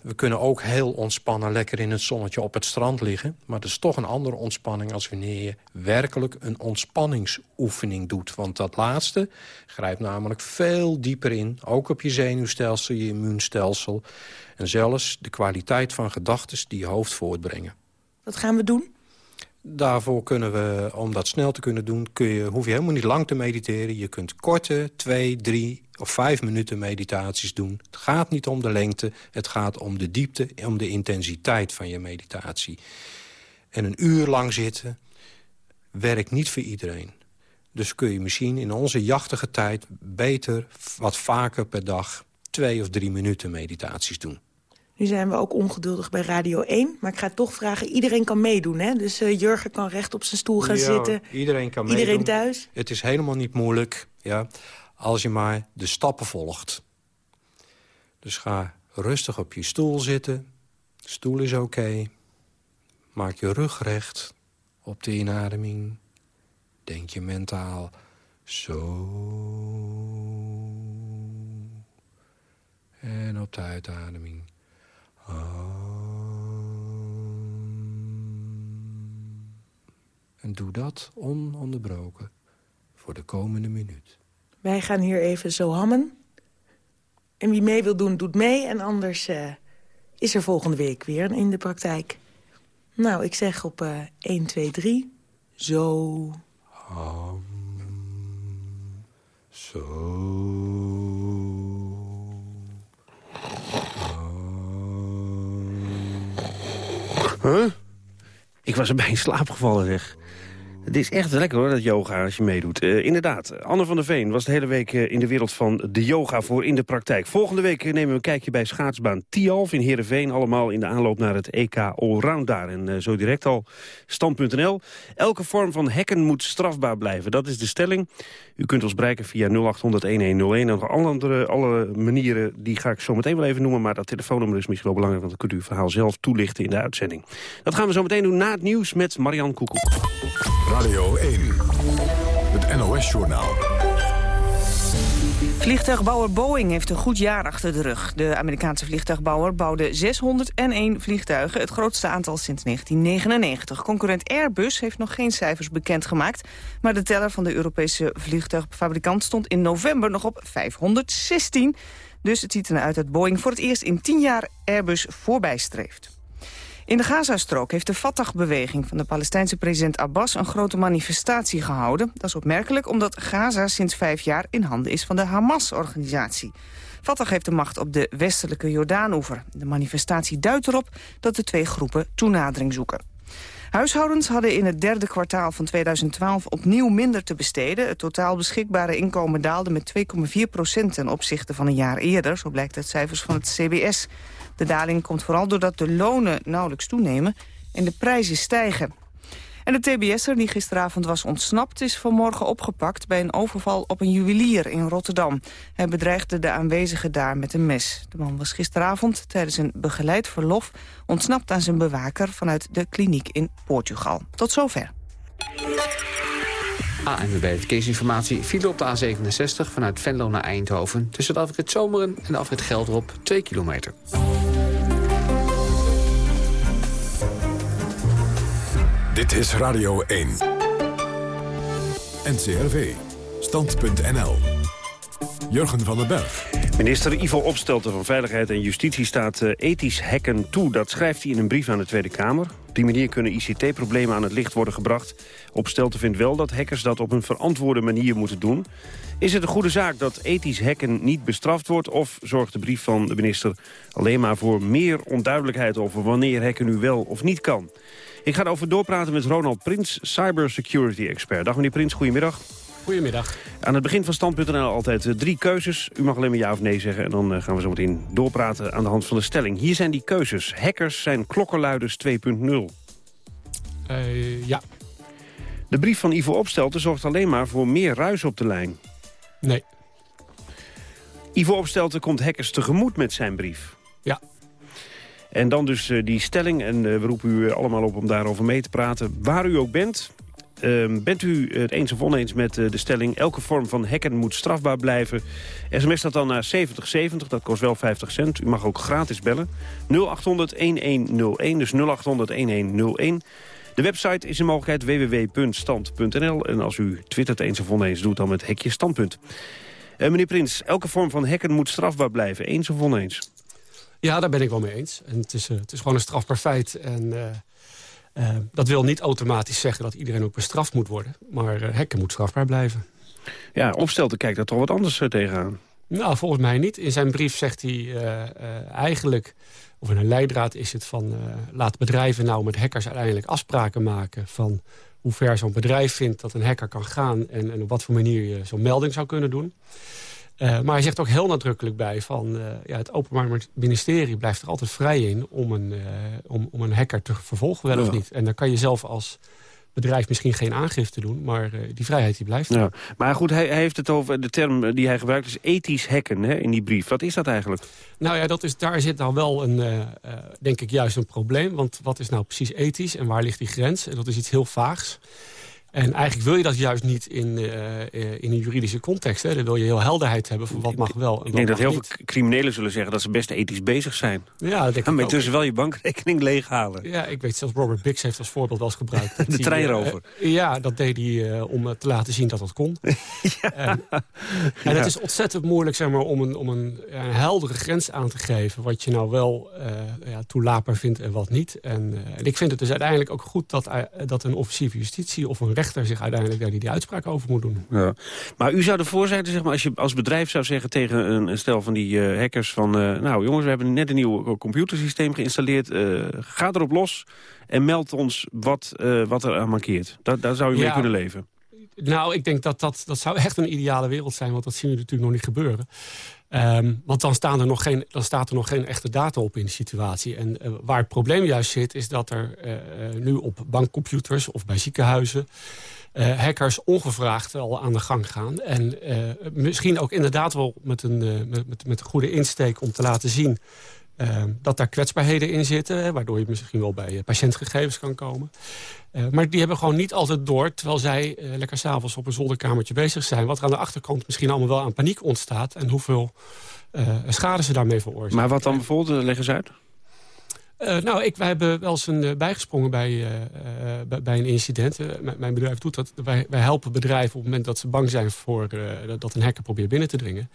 we kunnen ook heel ontspannen lekker in het zonnetje op het strand liggen. Maar het is toch een andere ontspanning als wanneer je werkelijk een ontspanningsoefening doet. Want dat laatste grijpt namelijk veel dieper in. Ook op je zenuwstelsel, je immuunstelsel. En zelfs de kwaliteit van gedachten die je hoofd voortbrengen. Wat gaan we doen? Daarvoor kunnen we, om dat snel te kunnen doen... Kun je, hoef je helemaal niet lang te mediteren. Je kunt korte, twee, drie of vijf minuten meditaties doen. Het gaat niet om de lengte, het gaat om de diepte... om de intensiteit van je meditatie. En een uur lang zitten werkt niet voor iedereen. Dus kun je misschien in onze jachtige tijd... beter wat vaker per dag twee of drie minuten meditaties doen. Nu zijn we ook ongeduldig bij Radio 1. Maar ik ga toch vragen, iedereen kan meedoen, hè? Dus uh, Jurgen kan recht op zijn stoel gaan ja, zitten. Iedereen kan iedereen meedoen. thuis. Het is helemaal niet moeilijk, ja, als je maar de stappen volgt. Dus ga rustig op je stoel zitten. De stoel is oké. Okay. Maak je rug recht op de inademing. Denk je mentaal zo. En op de uitademing. En doe dat ononderbroken voor de komende minuut. Wij gaan hier even zo hammen. En wie mee wil doen, doet mee. En anders uh, is er volgende week weer in de praktijk. Nou, ik zeg op uh, 1, 2, 3. Zo. Ham. Zo. Ik was erbij in slaap gevallen, zeg. Het is echt lekker hoor, dat yoga, als je meedoet. Uh, inderdaad, Anne van der Veen was de hele week uh, in de wereld van de yoga voor in de praktijk. Volgende week uh, nemen we een kijkje bij schaatsbaan Tialf in Heerenveen. Allemaal in de aanloop naar het EK Allround daar. En zo direct al stand.nl. Elke vorm van hacken moet strafbaar blijven. Dat is de stelling. U kunt ons bereiken via 0800-1101. En nog alle andere alle manieren, die ga ik zo meteen wel even noemen. Maar dat telefoonnummer is misschien wel belangrijk, want dan kunt u uw verhaal zelf toelichten in de uitzending. Dat gaan we zo meteen doen na het nieuws met Marian Koekoek. Radio 1, het NOS-journaal. Vliegtuigbouwer Boeing heeft een goed jaar achter de rug. De Amerikaanse vliegtuigbouwer bouwde 601 vliegtuigen, het grootste aantal sinds 1999. Concurrent Airbus heeft nog geen cijfers bekendgemaakt, maar de teller van de Europese vliegtuigfabrikant stond in november nog op 516. Dus het ziet eruit dat Boeing voor het eerst in 10 jaar Airbus voorbijstreeft. In de Gazastrook heeft de Fatah-beweging van de Palestijnse president Abbas een grote manifestatie gehouden. Dat is opmerkelijk omdat Gaza sinds vijf jaar in handen is van de Hamas-organisatie. Fatah heeft de macht op de westelijke Jordaanoever. De manifestatie duidt erop dat de twee groepen toenadering zoeken. Huishoudens hadden in het derde kwartaal van 2012 opnieuw minder te besteden. Het totaal beschikbare inkomen daalde met 2,4 procent ten opzichte van een jaar eerder. Zo blijkt uit cijfers van het CBS. De daling komt vooral doordat de lonen nauwelijks toenemen en de prijzen stijgen. En de TBS'er die gisteravond was ontsnapt is vanmorgen opgepakt bij een overval op een juwelier in Rotterdam. Hij bedreigde de aanwezigen daar met een mes. De man was gisteravond tijdens een begeleid verlof ontsnapt aan zijn bewaker vanuit de kliniek in Portugal. Tot zover. ANWB Verkeersinformatie file op de A67 vanuit Venlo naar Eindhoven... tussen de afrit Zomeren en de afrit Gelderop 2 kilometer. Dit is Radio 1. NCRV. Stand.nl. Jurgen van den Berg. Minister Ivo Opstelten van Veiligheid en Justitie staat uh, ethisch hacken toe. Dat schrijft hij in een brief aan de Tweede Kamer. Op die manier kunnen ICT-problemen aan het licht worden gebracht. Opstelten vindt wel dat hackers dat op een verantwoorde manier moeten doen. Is het een goede zaak dat ethisch hacken niet bestraft wordt... of zorgt de brief van de minister alleen maar voor meer onduidelijkheid... over wanneer hacken nu wel of niet kan? Ik ga erover doorpraten met Ronald Prins, cybersecurity expert. Dag meneer Prins, goedemiddag. Goedemiddag. Aan het begin van Stand.nl altijd eh, drie keuzes. U mag alleen maar ja of nee zeggen en dan eh, gaan we zo meteen doorpraten aan de hand van de stelling. Hier zijn die keuzes. Hackers zijn klokkenluiders 2.0. Uh, ja. De brief van Ivo Opstelten zorgt alleen maar voor meer ruis op de lijn. Nee. Ivo Opstelten komt hackers tegemoet met zijn brief. Ja. En dan dus uh, die stelling, en uh, we roepen u allemaal op om daarover mee te praten. Waar u ook bent, uh, bent u het eens of oneens met de stelling... elke vorm van hacken moet strafbaar blijven. SMS dat dan naar 7070, dat kost wel 50 cent. U mag ook gratis bellen. 0800-1101, dus 0800-1101. De website is een mogelijkheid www.stand.nl. En als u twittert eens of oneens, doet dan met hekje standpunt. meneer Prins, elke vorm van hacken moet strafbaar blijven. Eens of oneens? Ja, daar ben ik wel mee eens. En het, is, uh, het is gewoon een strafbaar feit. En uh, uh, dat wil niet automatisch zeggen dat iedereen ook bestraft moet worden. Maar hekken moet strafbaar blijven. Ja, Opstelten kijkt daar toch wat anders tegenaan. Nou, volgens mij niet. In zijn brief zegt hij eigenlijk... of in een leidraad is het van... laat bedrijven nou met hackers uiteindelijk afspraken maken... van hoe ver zo'n bedrijf vindt dat een hacker kan gaan... en, en op wat voor manier je zo'n melding zou kunnen doen... Uh, maar hij zegt ook heel nadrukkelijk bij van uh, ja, het Openbaar Ministerie blijft er altijd vrij in om een, uh, om, om een hacker te vervolgen, wel ja. of niet. En dan kan je zelf als bedrijf misschien geen aangifte doen, maar die vrijheid die blijft. Ja. Maar goed, hij, hij, heeft het over de term die hij gebruikt, is ethisch hacken hè, in die brief. Wat is dat eigenlijk? Nou ja, dat is, daar zit nou wel een, denk ik juist een probleem. Want wat is nou precies ethisch en waar ligt die grens? En dat is iets heel vaags. En eigenlijk wil je dat juist niet in, uh, in een juridische context. Hè. Dan wil je heel helderheid hebben van wat mag wel en wat Ik denk dat heel niet. veel criminelen zullen zeggen dat ze best ethisch bezig zijn. Ja, dat denk maar ik intussen wel je bankrekening leeghalen. Ja, ik weet zelfs Robert Bix heeft als voorbeeld wel eens gebruikt. de die, treinrover. Uh, ja, dat deed hij uh, om te laten zien dat dat kon. ja. En, en ja. het is ontzettend moeilijk zeg maar, om, een, om een, een heldere grens aan te geven... wat je nou wel ja, toelaatbaar vindt en wat niet. En, en ik vind het dus uiteindelijk ook goed dat, dat een officier van justitie of een rechter rechter zich uiteindelijk daar die, die uitspraak over moet doen. Ja. Maar u zou ervoor zijn, zeg maar, als je als bedrijf zou zeggen tegen een, een stel van die uh, hackers van... Uh, nou jongens, we hebben net een nieuw computersysteem geïnstalleerd. Uh, ga erop los en meld ons wat, wat er aan mankeert. Da daar zou ja, mee kunnen leven. Nou, ik denk dat, dat dat zou echt een ideale wereld zijn. Want dat zien we natuurlijk nog niet gebeuren. Um, want dan, staan er nog geen, dan staat er nog geen echte data op in de situatie. En uh, waar het probleem juist zit, is dat er uh, nu op bankcomputers of bij ziekenhuizen... Hackers ongevraagd al aan de gang gaan. En misschien ook inderdaad wel met een, met, met een goede insteek om te laten zien... dat daar kwetsbaarheden in zitten, waardoor je misschien wel bij patiëntgegevens kan komen. Uh, maar die hebben gewoon niet altijd door... terwijl zij uh, lekker s'avonds op een zolderkamertje bezig zijn... wat er aan de achterkant misschien allemaal wel aan paniek ontstaat... en hoeveel uh, schade ze daarmee veroorzaken. Maar wat dan bijvoorbeeld? Leg eens uit. Nou, ik, wij hebben wel eens een, bijgesprongen bij, bij, bij, een incident. mijn bedrijf doet dat. Wij, wij, helpen bedrijven op het moment dat ze bang zijn... voor dat een hacker probeert binnen te dringen.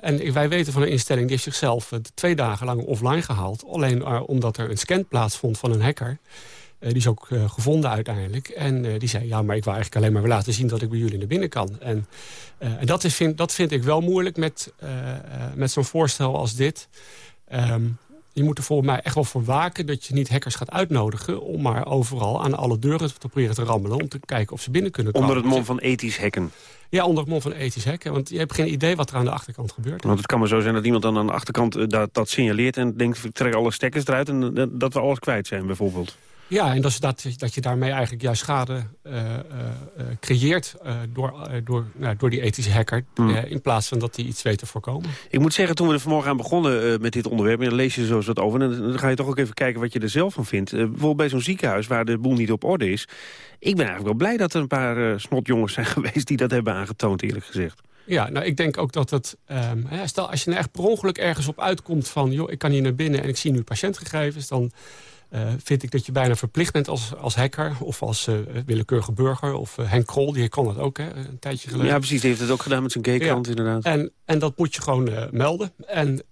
en wij weten van een instelling die heeft zichzelf twee dagen lang offline gehaald. Alleen omdat er een scan plaatsvond van een hacker... Die is ook gevonden uiteindelijk. En die zei, ja, maar ik wil eigenlijk alleen maar laten zien dat ik bij jullie naar binnen kan. En, en dat, is, vind, dat vind ik wel moeilijk met, met zo'n voorstel als dit. Um, je moet er volgens mij echt wel voor waken dat je niet hackers gaat uitnodigen... om maar overal aan alle deuren te proberen te rammelen... om te kijken of ze binnen kunnen komen. Onder het mom van ethisch hacken? Ja, onder het mom van ethisch hacken. Want je hebt geen idee wat er aan de achterkant gebeurt. Want het kan maar zo zijn dat iemand dan aan de achterkant dat, dat signaleert... en denkt, ik trek alle stekkers eruit en dat we alles kwijt zijn bijvoorbeeld. Ja, en dat, is dat, dat je daarmee eigenlijk juist schade uh, uh, creëert door, door, nou, door die ethische hacker... Hmm. in plaats van dat hij iets weet te voorkomen. Ik moet zeggen, toen we er vanmorgen aan begonnen met dit onderwerp... en dan lees je zo wat over en dan ga je toch ook even kijken wat je er zelf van vindt. bijvoorbeeld bij zo'n ziekenhuis waar de boel niet op orde is. Ik ben eigenlijk wel blij dat er een paar snotjongens zijn geweest... die dat hebben aangetoond, eerlijk gezegd. Ja, nou ik denk ook dat het... Um, stel, als je nou echt per ongeluk ergens op uitkomt van... joh, ik kan hier naar binnen en ik zie nu patiëntgegevens... dan uh, vind ik dat je bijna verplicht bent als, als hacker... of als uh, willekeurige burger. Of uh, Henk Krol, die kon dat ook hè, een tijdje geleden. Ja, precies. Die heeft het ook gedaan met zijn gaykrant ja. inderdaad. En, en dat moet je gewoon melden. En,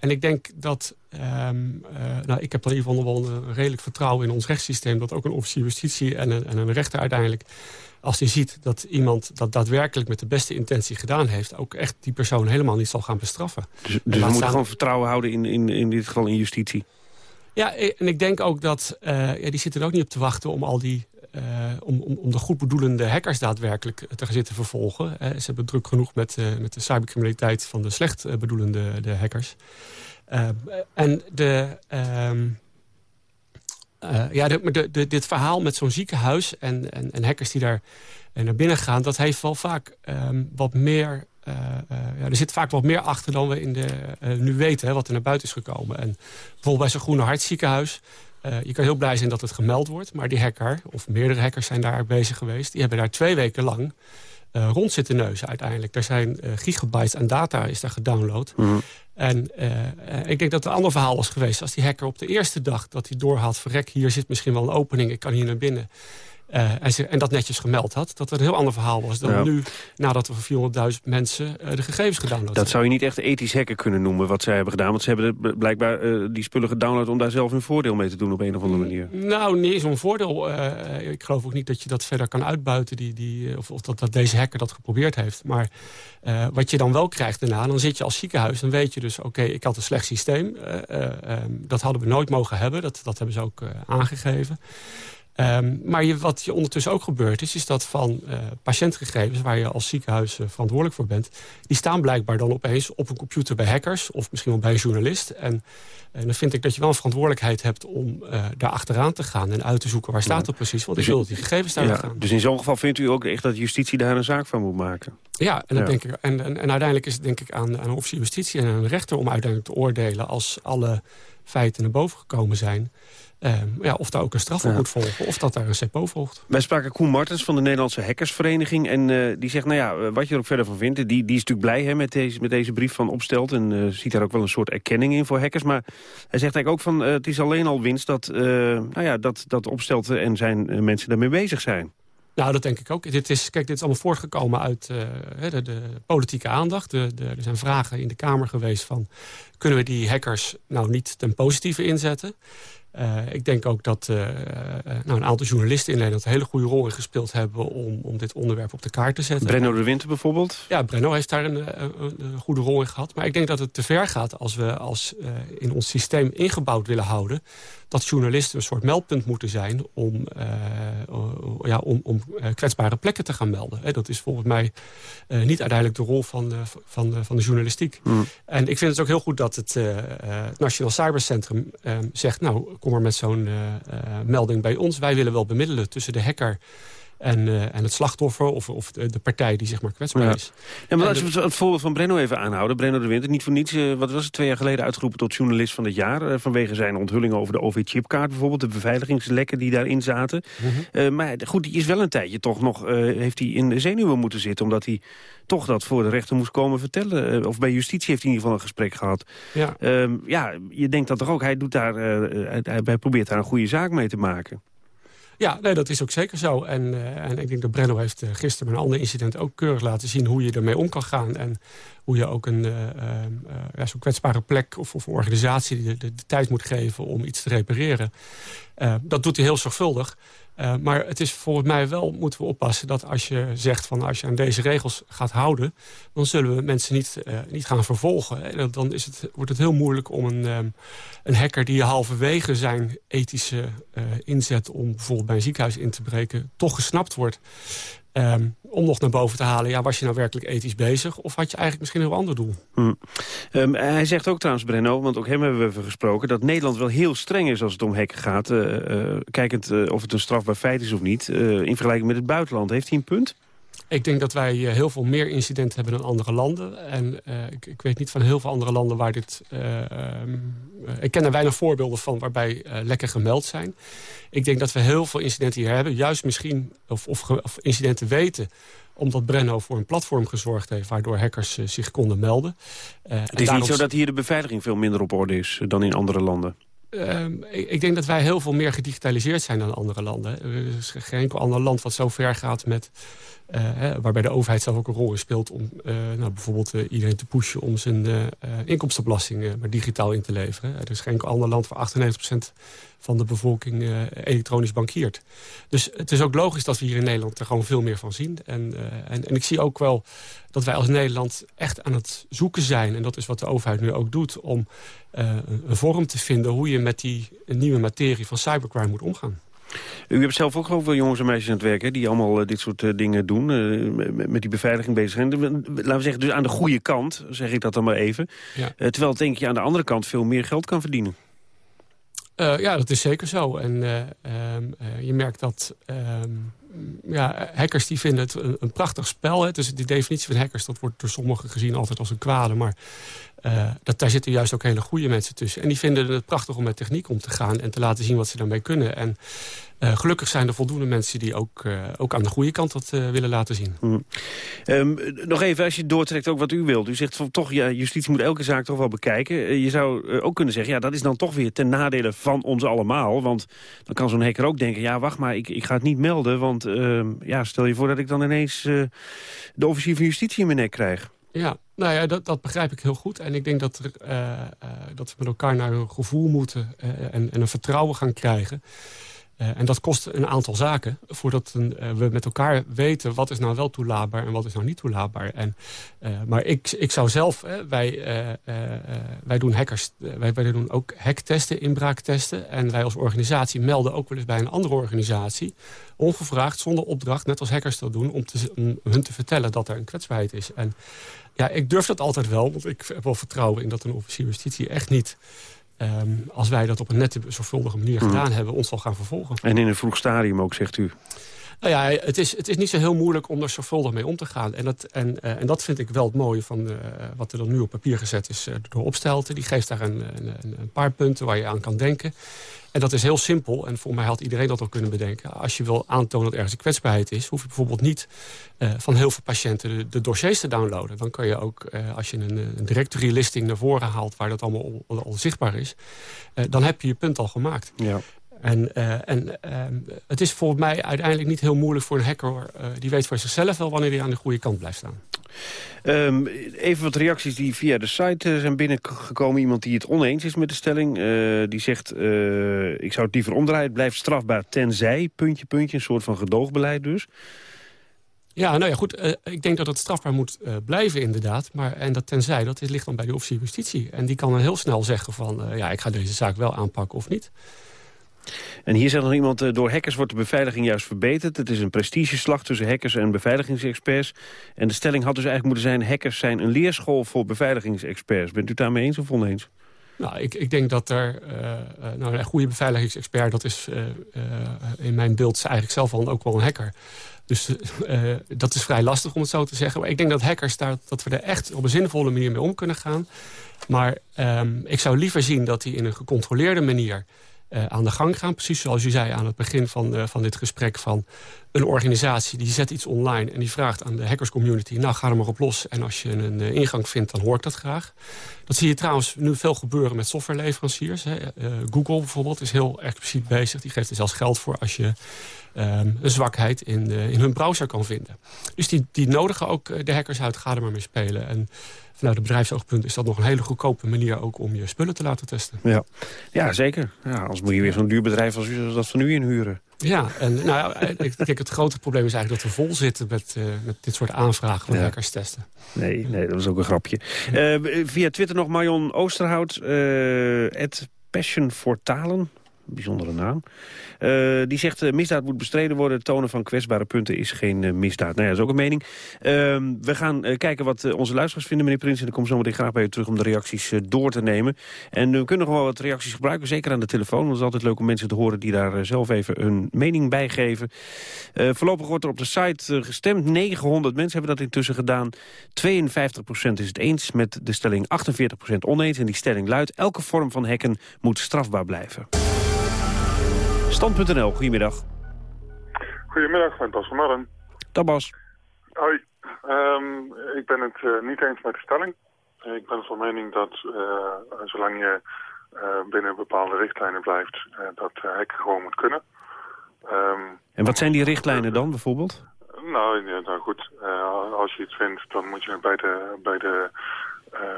en ik denk dat... Um, nou, ik heb in ieder geval wel een, redelijk vertrouwen in ons rechtssysteem... dat ook een officier justitie en een, en een rechter uiteindelijk... als hij ziet dat iemand dat daadwerkelijk met de beste intentie gedaan heeft... ook echt die persoon helemaal niet zal gaan bestraffen. Dus, dus we moeten gewoon vertrouwen houden in, in, in dit geval in justitie? Ja, en ik denk ook dat... Uh, ja, die zitten er ook niet op te wachten om al die... Uh, om, om, om de goedbedoelende hackers daadwerkelijk te gaan zitten vervolgen. Ze hebben druk genoeg met, met de cybercriminaliteit van de slecht bedoelende de hackers. en de... Um, ja, de, de, dit verhaal met zo'n ziekenhuis en, en, en, hackers die daar naar binnen gaan... dat heeft wel vaak um, wat meer uh, uh, ja, er zit vaak wat meer achter dan we in de, uh, nu weten, hè, wat er naar buiten is gekomen. En bijvoorbeeld bij zo'n Groene Hartziekenhuis... je kan heel blij zijn dat het gemeld wordt, maar die hacker... of meerdere hackers zijn daar bezig geweest... die hebben daar twee weken lang rond zitten neuzen uiteindelijk. Er zijn gigabytes aan data is daar gedownload. Mm. En ik denk dat het een ander verhaal was geweest... als die hacker op de eerste dag dat hij doorhaalt... verrek, hier zit misschien wel een opening, ik kan hier naar binnen... Uh, en, ze, en, dat netjes gemeld had. Dat het een heel ander verhaal was dan nu... nadat we voor 400.000 mensen uh, de gegevens gedownload Dat zou je niet echt ethisch hacken kunnen noemen wat zij hebben gedaan. Want ze hebben blijkbaar uh, die spullen gedownload... om daar zelf een voordeel mee te doen op een of andere manier. Nou, nee, zo'n voordeel. ik geloof ook niet dat je dat verder kan uitbuiten. Die, die, of, of dat, dat, deze hacker dat geprobeerd heeft. Maar wat je dan wel krijgt daarna... dan zit je als ziekenhuis, dan weet je dus... oké, ik had een slecht systeem. Um, dat hadden we nooit mogen hebben. Dat, dat hebben ze ook aangegeven. Um, maar je, wat je ondertussen ook gebeurt is... is dat van uh, patiëntgegevens waar je als ziekenhuis uh, verantwoordelijk voor bent... die staan blijkbaar dan opeens op een computer bij hackers... of misschien wel bij een journalist. En, en dan vind ik dat je wel een verantwoordelijkheid hebt... om uh, daar achteraan te gaan en uit te zoeken waar staat het precies. Want dus ik wil dat die gegevens daar ja, gaan. Dus in zo'n geval vindt u ook echt dat justitie daar een zaak van moet maken? Ja, en, ja. Denk ik, en, en, en, uiteindelijk is het denk ik aan, aan officier justitie en aan een rechter... om uiteindelijk te oordelen als alle feiten naar boven gekomen zijn... Uh, ja, of daar ook een straf op ja. moet volgen, of dat daar een CPO volgt. Wij spraken Koen Martens van de Nederlandse Hackersvereniging. En uh, die zegt, nou ja, wat je er ook verder van vindt... die, die is natuurlijk blij hè, met, deze, met deze brief van Opstelt... en uh, ziet daar ook wel een soort erkenning in voor hackers. Maar hij zegt eigenlijk ook van, het is alleen al winst... dat, nou ja, dat, dat Opstelt en zijn mensen daarmee bezig zijn. Nou, dat denk ik ook. Dit is, kijk, dit is allemaal voortgekomen uit uh, de, de, politieke aandacht. De, de, er zijn vragen in de Kamer geweest van... kunnen we die hackers nou niet ten positieve inzetten? Ik denk ook dat nou, een aantal journalisten in Nederland... een hele goede rol in gespeeld hebben om, om dit onderwerp op de kaart te zetten. Brenno de Winter bijvoorbeeld? Ja, Brenno heeft daar een, een, een, goede rol in gehad. Maar ik denk dat het te ver gaat als we als, in ons systeem ingebouwd willen houden dat journalisten een soort meldpunt moeten zijn... om, ja, om, om kwetsbare plekken te gaan melden. dat is volgens mij niet uiteindelijk de rol van, van, van de journalistiek. Hmm. En ik vind het ook heel goed dat het Nationaal Cybercentrum zegt... nou, kom met zo'n melding bij ons. Wij willen wel bemiddelen tussen de hacker en, uh, en het slachtoffer of, of de, partij die zeg maar kwetsbaar ja. is. Ja, maar als we het voorbeeld van Brenno even aanhouden. Brenno de Winter, niet voor niets, uh, wat was het, twee jaar geleden uitgeroepen tot journalist van het jaar. Uh, vanwege zijn onthullingen over de OV-chipkaart bijvoorbeeld. De beveiligingslekken die daarin zaten. Mhm. maar goed, die is wel een tijdje toch nog, heeft hij in de zenuwen moeten zitten. Omdat hij toch dat voor de rechter moest komen vertellen. of bij justitie heeft hij in ieder geval een gesprek gehad. Ja, ehm, ja je denkt dat toch ook, hij, doet daar, hij, hij probeert daar een goede zaak mee te maken. Ja, nee, dat is ook zeker zo. En, uh, en ik denk dat Brenno heeft uh, gisteren met een ander incident ook keurig laten zien hoe je ermee om kan gaan. En hoe je ook een uh, ja, zo'n kwetsbare plek of, of een organisatie de, de, tijd moet geven om iets te repareren. dat doet hij heel zorgvuldig. Uh, maar het is volgens mij wel, moeten we oppassen... dat als je zegt van als je aan deze regels gaat houden... dan zullen we mensen niet, uh, niet gaan vervolgen. Dan is het, wordt het heel moeilijk om een, um, een hacker die halverwege zijn ethische uh, inzet... om bijvoorbeeld bij een ziekenhuis in te breken, toch gesnapt wordt. Um, om nog naar boven te halen, ja, was je nou werkelijk ethisch bezig... of had je eigenlijk misschien een heel ander doel? Hm. Um, hij zegt ook trouwens, Brenno, want ook hem hebben we gesproken... dat Nederland wel heel streng is als het om hacken gaat. Uh, uh, kijkend uh, of het een strafbaar feit is of niet. in vergelijking met het buitenland. Heeft hij een punt? Ik denk dat wij heel veel meer incidenten hebben dan andere landen. En uh, ik, ik, weet niet van heel veel andere landen waar dit... Uh, um, uh, ik ken er weinig voorbeelden van waarbij lekker gemeld zijn. Ik denk dat we heel veel incidenten hier hebben. Juist misschien, of, of, of incidenten weten omdat Brenno voor een platform gezorgd heeft... waardoor hackers zich konden melden. het is niet zo dat hier de beveiliging veel minder op orde is dan in andere landen? Uh, ik, ik, denk dat wij heel veel meer gedigitaliseerd zijn dan andere landen. Er is geen enkel ander land wat zo ver gaat met... Hè, waarbij de overheid zelf ook een rol in speelt... om uh, nou, bijvoorbeeld iedereen te pushen om zijn inkomstenbelasting maar digitaal in te leveren. Er is geen enkel ander land waar 98% van de bevolking elektronisch bankiert. Dus het is ook logisch dat we hier in Nederland er gewoon veel meer van zien. En, en, en ik zie ook wel dat wij als Nederland echt aan het zoeken zijn... en dat is wat de overheid nu ook doet... om uh, een vorm te vinden hoe je met die nieuwe materie van cybercrime moet omgaan. U hebt zelf ook geloof ik wel jongens en meisjes aan het werken... die allemaal dit soort dingen doen, met, met die beveiliging bezig zijn. Laten we zeggen, dus aan de goede kant, zeg ik dat dan maar even. Ja. terwijl denk je aan de andere kant veel meer geld kan verdienen. Uh, ja, dat is zeker zo. En uh, um, uh, je merkt dat um, ja, hackers die vinden het een, een prachtig spel. Hè. Dus die definitie van hackers, dat wordt door sommigen gezien altijd als een kwade. Maar dat, daar zitten juist ook hele goede mensen tussen. En die vinden het prachtig om met techniek om te gaan en te laten zien wat ze daarmee kunnen. En uh, gelukkig zijn er voldoende mensen die ook, uh, ook aan de goede kant dat uh, willen laten zien. Mm. Um, nog even, als je doortrekt ook wat u wilt. U zegt van toch, ja, justitie moet elke zaak toch wel bekijken. je zou ook kunnen zeggen, ja, dat is dan toch weer ten nadele van ons allemaal. Want dan kan zo'n hacker ook denken, ja, wacht maar, ik, ik ga het niet melden. Want ehm, ja, stel je voor dat ik dan ineens de officier van justitie in mijn nek krijg. Ja, nou ja, dat, dat begrijp ik heel goed. En ik denk dat, er, uh, uh, dat we met elkaar naar een gevoel moeten uh, en, en, een vertrouwen gaan krijgen. En dat kost een aantal zaken voordat een, we met elkaar weten wat is nou wel toelaatbaar en wat is nou niet toelaatbaar. En, maar ik, ik zou zelf, wij, wij doen hackers, wij, wij doen ook hacktesten, inbraaktesten. En wij als organisatie melden ook wel eens bij een andere organisatie ongevraagd, zonder opdracht, net als hackers dat doen... om, te, om hun te vertellen dat er een kwetsbaarheid is. En ja, ik durf dat altijd wel, want ik heb wel vertrouwen in dat een officier justitie echt niet... Um, als wij dat op een nette, zorgvuldige manier Mm. gedaan hebben, ons zal gaan vervolgen. En in een vroeg stadium ook, zegt u. Nou ja, het is, het is niet zo heel moeilijk om er zorgvuldig mee om te gaan. En dat, en, uh, en dat vind ik wel het mooie van uh, wat er dan nu op papier gezet is uh, door Opstelten. Die geeft daar een, een, een, paar punten waar je aan kan denken. En dat is heel simpel. En voor mij had iedereen dat al kunnen bedenken. Als je wil aantonen dat ergens een kwetsbaarheid is... hoef je bijvoorbeeld niet van heel veel patiënten de, dossiers te downloaden. Dan kan je ook, als je een, een directory listing naar voren haalt... waar dat allemaal al, al zichtbaar is... dan heb je je punt al gemaakt. Ja. En, uh, en uh, het is volgens mij uiteindelijk niet heel moeilijk voor een hacker... Uh, die weet voor zichzelf wel wanneer hij aan de goede kant blijft staan. Um, even wat reacties die via de site zijn binnengekomen. Iemand die het oneens is met de stelling. die zegt, ik zou het liever omdraaien. Het blijft strafbaar tenzij, puntje, puntje. Een soort van gedoogbeleid dus. Ja, nou ja, goed. Uh, ik denk dat het strafbaar moet uh, blijven inderdaad. Maar, en dat tenzij, dat ligt dan bij de officier justitie. En die kan dan heel snel zeggen van... Uh, ja, ik ga deze zaak wel aanpakken of niet. En hier zegt nog iemand, door hackers wordt de beveiliging juist verbeterd. Het is een prestigeslag tussen hackers en beveiligingsexperts. En de stelling had dus eigenlijk moeten zijn... hackers zijn een leerschool voor beveiligingsexperts. Bent u daarmee eens of oneens? Nou, ik, ik denk dat er uh, nou, een goede beveiligingsexpert... dat is in mijn beeld eigenlijk zelf al ook wel een hacker. Dus dat is vrij lastig om het zo te zeggen. Maar ik denk dat hackers daar, dat we er echt op een zinvolle manier mee om kunnen gaan. Maar um, ik zou liever zien dat die in een gecontroleerde manier... Uh, aan de gang gaan. Precies zoals u zei aan het begin van, uh, van dit gesprek... van een organisatie die zet iets online en die vraagt aan de hackerscommunity... nou, ga er maar op los en als je een uh, ingang vindt, dan hoor ik dat graag. Dat zie je trouwens nu veel gebeuren met softwareleveranciers. Hè. Google bijvoorbeeld is heel expliciet bezig. Die geeft er zelfs geld voor als je um, een zwakheid in, in hun browser kan vinden. Dus die, die nodigen ook de hackers uit, ga er maar mee spelen. En vanuit het bedrijfsoogpunt is dat nog een hele goedkope manier ook om je spullen te laten testen. Ja, ja zeker. Ja, anders moet je weer zo'n duur bedrijf als dat van u inhuren. Ja, en nou ik denk het grote probleem is eigenlijk dat we vol zitten met, uh, met dit soort aanvragen van ja. testen. Nee, nee, dat is ook een grapje. Uh, via Twitter nog Marion Oosterhout, uh, Passion voor Talen bijzondere naam. Uh, die zegt, uh, misdaad moet bestreden worden. tonen van kwetsbare punten is geen uh, misdaad. Nou ja, dat is ook een mening. Ehm, we gaan kijken wat onze luisteraars vinden, meneer Prins. En dan kom zo meteen graag bij u terug om de reacties door te nemen. En we kunnen gewoon wat reacties gebruiken, zeker aan de telefoon. Want het is altijd leuk om mensen te horen die daar zelf even hun mening bij geven. voorlopig wordt er op de site gestemd. 900 mensen hebben dat intussen gedaan. 52% is het eens met de stelling 48% oneens. En die stelling luidt, elke vorm van hacken moet strafbaar blijven. Stand.nl, goedemiddag. Goedemiddag, met Bas van Marren. Dag Bas. Hoi, um, ik ben het uh, niet eens met de stelling. Ik ben van mening dat uh, zolang je uh, binnen bepaalde richtlijnen blijft, dat hacken gewoon moet kunnen. Um, en wat zijn die richtlijnen dan bijvoorbeeld? Nou, ja, nou goed, als je iets vindt, dan moet je het bij de, bij de,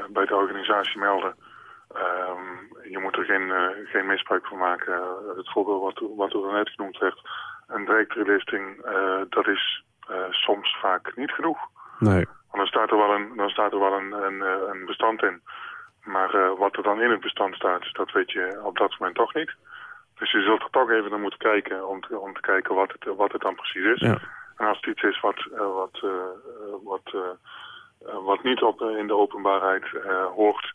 bij de organisatie melden. Je moet er geen, uh, geen misbruik van maken. Uh, het voorbeeld wat, wat er net genoemd werd, een directory-listing, uh, dat is soms vaak niet genoeg. Nee. Want dan staat er wel een, dan staat er wel een, een, een bestand in. Maar wat er dan in het bestand staat, dat weet je op dat moment toch niet. Dus je zult er toch even naar moeten kijken om te, om te kijken wat het, wat het dan precies is. Ja. En als het iets is wat, wat, wat, wat niet op, in de openbaarheid hoort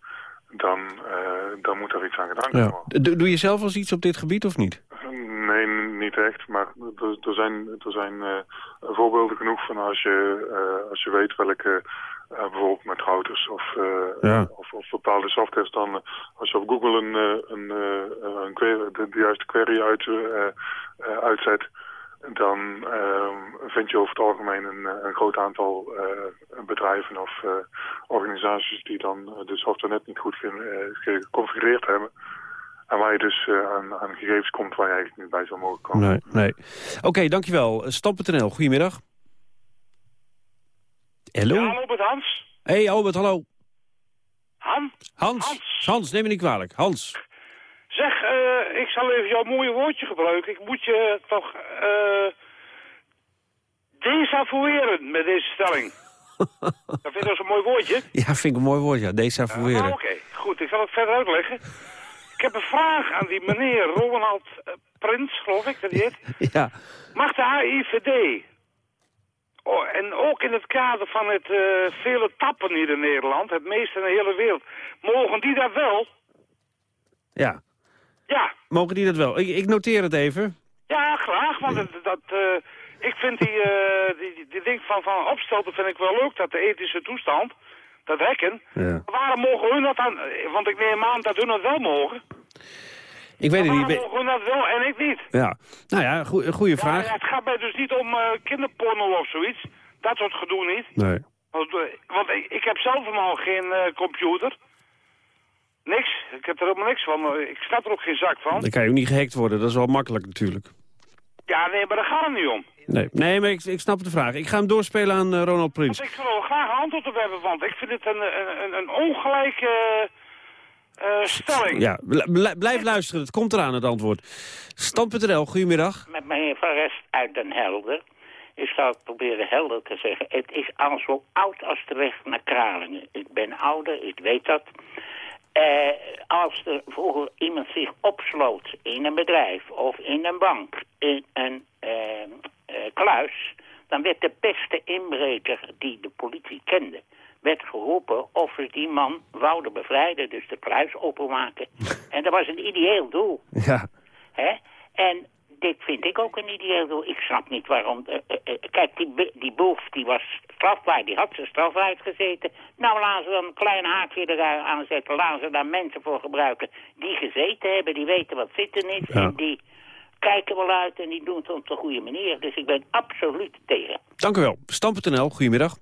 dan, uh, dan moet er iets aan gedaan worden. Ja. Doe je zelf eens iets op dit gebied of niet? Nee, niet echt. Maar er, er zijn, er zijn uh, voorbeelden genoeg van als je, uh, als je weet welke... bijvoorbeeld met routers of, ja. of, of, bepaalde softwares dan... als je op Google een, een, een query, de, de, juiste query uit, uitzet dan uh, vind je over het algemeen een, een groot aantal uh, bedrijven of uh, organisaties die dan de software net niet goed geconfigureerd hebben. En waar je dus aan, aan, gegevens komt waar je eigenlijk niet bij zou mogen komen. Nee, nee. Oké, okay, dankjewel. Stam.nl, goedemiddag. Hallo? Ja, Albert Hans. Hey Albert, hallo. Han? Hans. Hans, Hans neem me niet kwalijk. Hans. Zeg, uh, ik zal even jouw mooie woordje gebruiken. Ik moet je toch uh, desavoueren met deze stelling. dat vind je dat een mooi woordje? Ja, vind ik een mooi woord, ja. Desavoueren. Uh, Oké, okay. goed. Ik zal het verder uitleggen. Ik heb een vraag aan die meneer Ronald Prins, geloof ik dat hij heet. ja. Mag de AIVD, oh, en ook in het kader van het vele tappen hier in Nederland, het meeste in de hele wereld, mogen die dat wel? Ja. Ja. Mogen die dat wel? Ik, ik noteer het even. Ja, graag, want dat, dat uh, ik vind die, uh, die, die ding van, van opstelten vind ik wel leuk, dat de ethische toestand, dat hekken. Ja. Waarom mogen hun dat dan, want ik neem aan dat hun dat wel mogen. Ik weet het niet. Waarom mogen hun dat wel en ik niet? Ja, nou ja, goede ja, vraag. Ja, het gaat mij dus niet om uh, kinderporno of zoiets. Dat soort gedoe niet. Nee. Want, want ik, ik, heb zelf helemaal geen computer. Niks. Ik heb er helemaal niks van. Ik snap er ook geen zak van. Dan kan je ook niet gehackt worden. Dat is wel makkelijk natuurlijk. Ja, nee, maar daar gaat het niet om. Nee, nee maar ik, ik snap de vraag. Ik ga hem doorspelen aan eh, Ronald Prins. Want ik wil er graag een antwoord op hebben, want ik vind het een, een, een, ongelijke eh, stelling. Ja, bl- blijf luisteren. Het komt eraan, het antwoord. Stand.nl, goedemiddag. Met meneer Van Rest uit Den Helder. Ik zal het proberen helder te zeggen. Het is al zo oud als de weg naar Kralingen. Ik ben ouder, ik weet dat. Eh, als er vroeger iemand zich opsloot in een bedrijf of in een bank, in een eh, kluis, dan werd de beste inbreker die de politie kende, werd geroepen of ze die man wouden bevrijden, dus de kluis openmaken. en dat was een ideeel doel. Ja. Hè? En dit vind ik ook een ideeel doel. Ik snap niet waarom... eh, eh, eh, kijk, die, die boef die was strafbaar, die had zijn straf uitgezeten. Nou, laten ze dan een klein haakje eraan aanzetten. Laten ze daar mensen voor gebruiken die gezeten hebben, die weten wat zitten is. Ja. En die kijken wel uit en die doen het op de goede manier. Dus ik ben absoluut tegen. Dank u wel. Stand.nl, goedemiddag.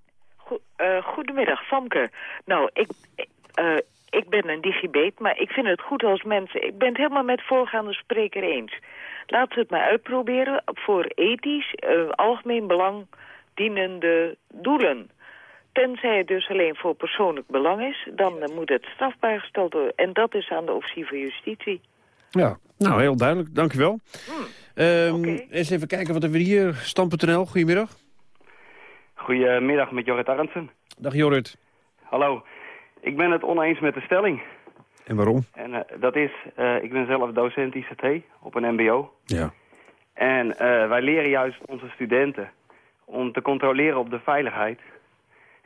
Eh, goedemiddag, Famke. Nou, ik, eh, ik ben een digibeet, maar ik vind het goed als mensen... Ik ben het helemaal met voorgaande spreker eens. Laten we het maar uitproberen voor ethisch, eh, algemeen belang dienende doelen. Tenzij het dus alleen voor persoonlijk belang is, dan eh, moet het strafbaar gesteld worden. En dat is aan de officier van justitie. Ja, nou heel duidelijk. Dank u wel. Hmm. Ehm, Eens even kijken wat hebben we hier. Stand.nl, goedemiddag. Goedemiddag met Jorrit Arnsen. Dag Jorrit. Hallo. Ik ben het oneens met de stelling. En waarom? En eh, dat is, eh, ik ben zelf docent ICT op een mbo. Ja. En eh, wij leren juist onze studenten om te controleren op de veiligheid.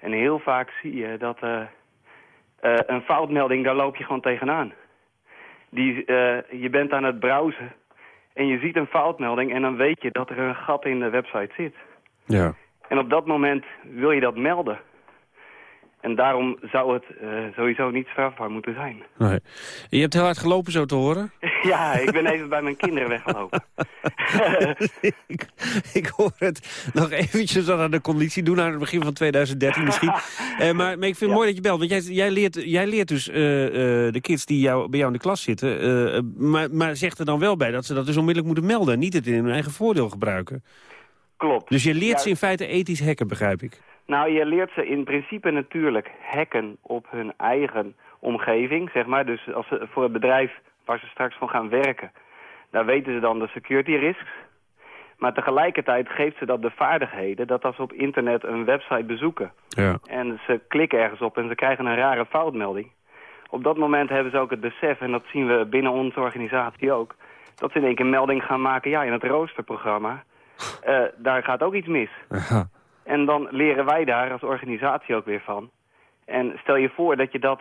En heel vaak zie je dat een foutmelding, daar loop je gewoon tegenaan. Die, je bent aan het browsen en je ziet een foutmelding en dan weet je dat er een gat in de website zit. Ja. En op dat moment wil je dat melden. En daarom zou het eh, sowieso niet strafbaar moeten zijn. Nee. Je hebt heel hard gelopen zo te horen. ja, ik ben even bij mijn kinderen weggelopen. ik, ik hoor het nog eventjes aan de conditie doen aan het begin van 2013 misschien. Eh, maar, maar ik vind het mooi dat je belt, want jij, jij, leert, jij leert dus eh, de kids die jou, bij jou in de klas zitten. maar, maar zegt er dan wel bij dat ze dat dus onmiddellijk moeten melden. en Niet het in hun eigen voordeel gebruiken. Klopt. Dus je leert Ja. ze in feite ethisch hacken, begrijp ik. Nou, je leert ze in principe natuurlijk hacken op hun eigen omgeving, zeg maar. Dus als ze voor het bedrijf waar ze straks van gaan werken, daar weten ze dan de security risks. Maar tegelijkertijd geeft ze dat de vaardigheden dat als ze op internet een website bezoeken Ja. en ze klikken ergens op en ze krijgen een rare foutmelding. Op dat moment hebben ze ook het besef, en dat zien we binnen onze organisatie ook, dat ze in één keer een melding gaan maken, ja, in het roosterprogramma, eh, daar gaat ook iets mis. En dan leren wij daar als organisatie ook weer van. En stel je voor dat je dat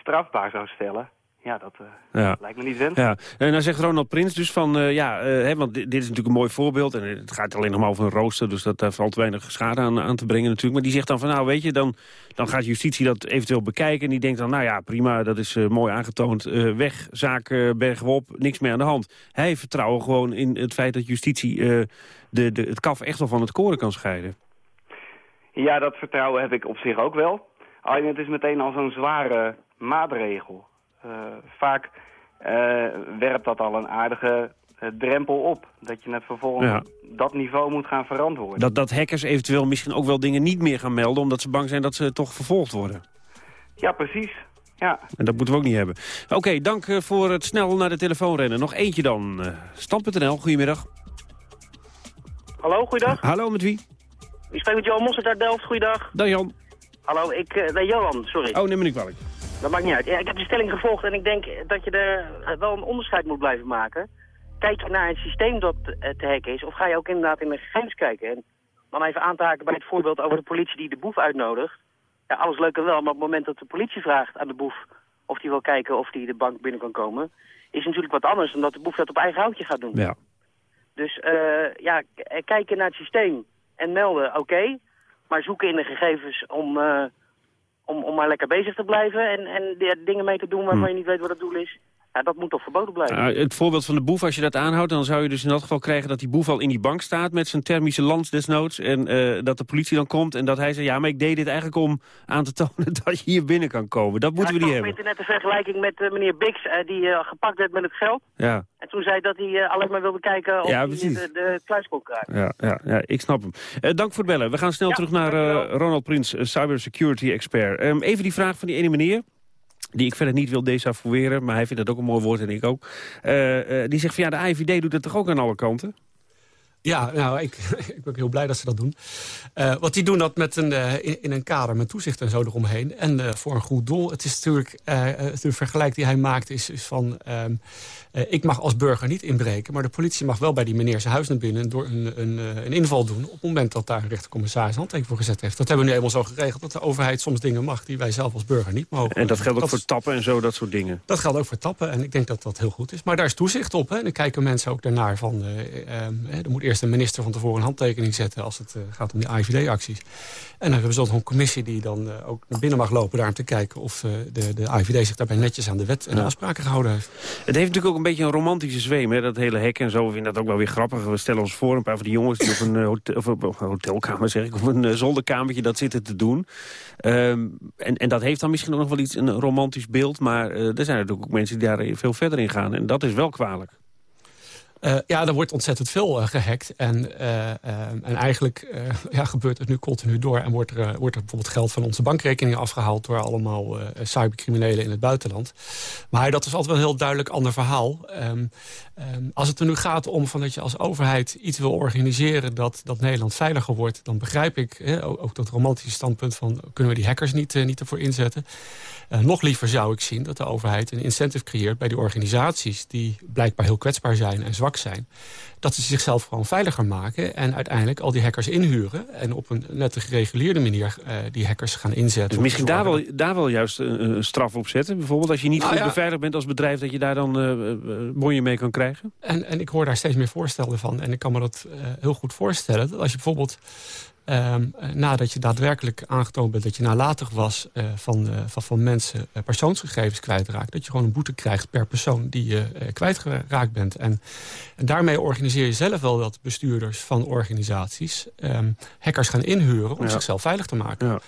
strafbaar zou stellen. Ja, dat eh, Ja. lijkt me niet wenselijk. Ja, en dan zegt Ronald Prins dus van, eh, ja, eh, hè, want dit, dit is natuurlijk een mooi voorbeeld. En het gaat alleen nog maar over een rooster, dus dat, daar valt weinig schade aan, aan te brengen natuurlijk. Maar die zegt dan van, nou weet je, dan, dan gaat justitie dat eventueel bekijken. En die denkt dan, nou ja, prima, dat is mooi aangetoond. weg, zaak bergen we op, niks meer aan de hand. Hij heeft vertrouwen gewoon in het feit dat justitie de, de, het kaf echt wel van het koren kan scheiden. Ja, dat vertrouwen heb ik op zich ook wel. Alleen het is meteen al zo'n zware maatregel. Eh, vaak eh, werpt dat al een aardige eh, drempel op. Dat je net vervolgens Ja. dat niveau moet gaan verantwoorden. Dat, dat hackers eventueel misschien ook wel dingen niet meer gaan melden... omdat ze bang zijn dat ze toch vervolgd worden. Ja, precies. Ja. En dat moeten we ook niet hebben. Oké, dank eh, voor het snel naar de telefoon rennen. Nog eentje dan. Eh, Stand.nl, goedemiddag. Hallo, goeiedag. Hallo, met wie? Ik spreek met Johan Mossert uit Delft. Goeiedag. Dag Jan. Hallo, ik... eh, nee, Johan, sorry. Oh, neem me niet kwalijk. Dat maakt niet uit. Ja, ik heb de stelling gevolgd en ik denk dat je er eh, wel een onderscheid moet blijven maken. Kijk je naar het systeem dat eh, te hacken is, of ga je ook inderdaad in de gegevens kijken? En dan even aan te haken bij het voorbeeld over de politie die de boef uitnodigt. Ja, alles leuk en wel, maar op het moment dat de politie vraagt aan de boef of die wil kijken of die de bank binnen kan komen, is natuurlijk wat anders dan dat de boef dat op eigen houtje gaat doen. Ja. Dus eh, ja, kijken naar het systeem en melden, oké. maar zoeken in de gegevens om, eh, om, om maar lekker bezig te blijven en, en dingen mee te doen waarvan je niet weet wat het doel is. Ja, dat moet toch verboden blijven? Nou, het voorbeeld van de boef, als je dat aanhoudt... dan zou je dus in dat geval krijgen dat die boef al in die bank staat... met zijn thermische lans desnoods. En eh, dat de politie dan komt en dat hij zegt... ja, maar ik deed dit eigenlijk om aan te tonen dat je hier binnen kan komen. Dat moeten we niet hebben. Ik net een vergelijking met uh, meneer Bix... Uh, die gepakt werd met het geld. Ja. En toen zei dat hij alleen maar wilde kijken of ja, hij de, de kluis kon krijgen. Ja, ja, ja, ik snap hem. dank voor het bellen. We gaan snel Ja, terug naar Ronald Prins, cybersecurity expert. Um, even die vraag van die ene meneer die ik verder niet wil desavoueren, maar hij vindt dat ook een mooi woord en ik ook. Uh, uh, die zegt van ja, de AIVD doet het toch ook aan alle kanten? Ja, nou, ik, ik ben heel blij dat ze dat doen. Uh, wat die doen dat met een, in, in, een kader met toezicht en zo eromheen. En voor een goed doel. Het is natuurlijk, de vergelijk die hij maakt is, van... Um, ik mag als burger niet inbreken, maar de politie mag wel bij die meneer zijn huis naar binnen... door een, een, een inval doen op het moment dat daar een rechtercommissaris handtekening voor gezet heeft. Dat hebben we nu eenmaal zo geregeld dat de overheid soms dingen mag... die wij zelf als burger niet mogen. En dat geldt ook dat voor tappen en zo, dat soort dingen? Dat geldt ook voor tappen en ik denk dat dat heel goed is. Maar daar is toezicht op. Hè? En dan kijken mensen ook daarnaar van... er moet eerst een minister van tevoren een handtekening zetten... als het uh, gaat om die AIVD-acties. En dan hebben we zo'n commissie die dan uh, ook naar binnen mag lopen... daar om te kijken of uh, de, de AIVD zich daarbij netjes aan de wet en de afspraken gehouden heeft. Het heeft natuurlijk ook een beetje een romantische zweem, hè? dat hele hek en zo. We vinden dat ook wel weer grappig. We stellen ons voor, een paar van die jongens die op een, hotel, of een hotelkamer, zeg ik... of een zolderkamertje dat zitten te doen. Um, en, en dat heeft dan misschien ook nog wel iets, een romantisch beeld... maar er zijn natuurlijk ook mensen die daar veel verder in gaan. En dat is wel kwalijk. Uh, ja, er wordt ontzettend veel uh, gehackt. En, uh, en eigenlijk ja, gebeurt het nu continu door. En wordt er, wordt er bijvoorbeeld geld van onze bankrekeningen afgehaald... door allemaal cybercriminelen in het buitenland. Maar dat is altijd wel een heel duidelijk ander verhaal. Um, um, als het er nu gaat om van dat je als overheid iets wil organiseren... dat, dat Nederland veiliger wordt, dan begrijp ik ook, ook dat romantische standpunt van... kunnen we die hackers niet, niet ervoor inzetten... Uh, nog liever zou ik zien dat de overheid een incentive creëert bij die organisaties... die blijkbaar heel kwetsbaar zijn en zwak zijn. Dat ze zichzelf gewoon veiliger maken en uiteindelijk al die hackers inhuren... en op een nette gereguleerde manier uh, die hackers gaan inzetten. Dus misschien daar wel, daar wel juist een, straf op zetten? Bijvoorbeeld als je niet Nou goed ja. beveiligd bent als bedrijf... dat je daar dan uh, bonje mee kan krijgen? En, en ik hoor daar steeds meer voorstellen van. En ik kan me dat heel goed voorstellen. Dat als je bijvoorbeeld Um, nadat je daadwerkelijk aangetoond bent dat je nalatig was uh, van, uh, van, van mensen uh, persoonsgegevens kwijtraakt. Dat je gewoon een boete krijgt per persoon die je kwijtgeraakt bent. En, en, daarmee organiseer je zelf wel dat bestuurders van organisaties um, hackers gaan inhuren om Ja. zichzelf veilig te maken. Ja.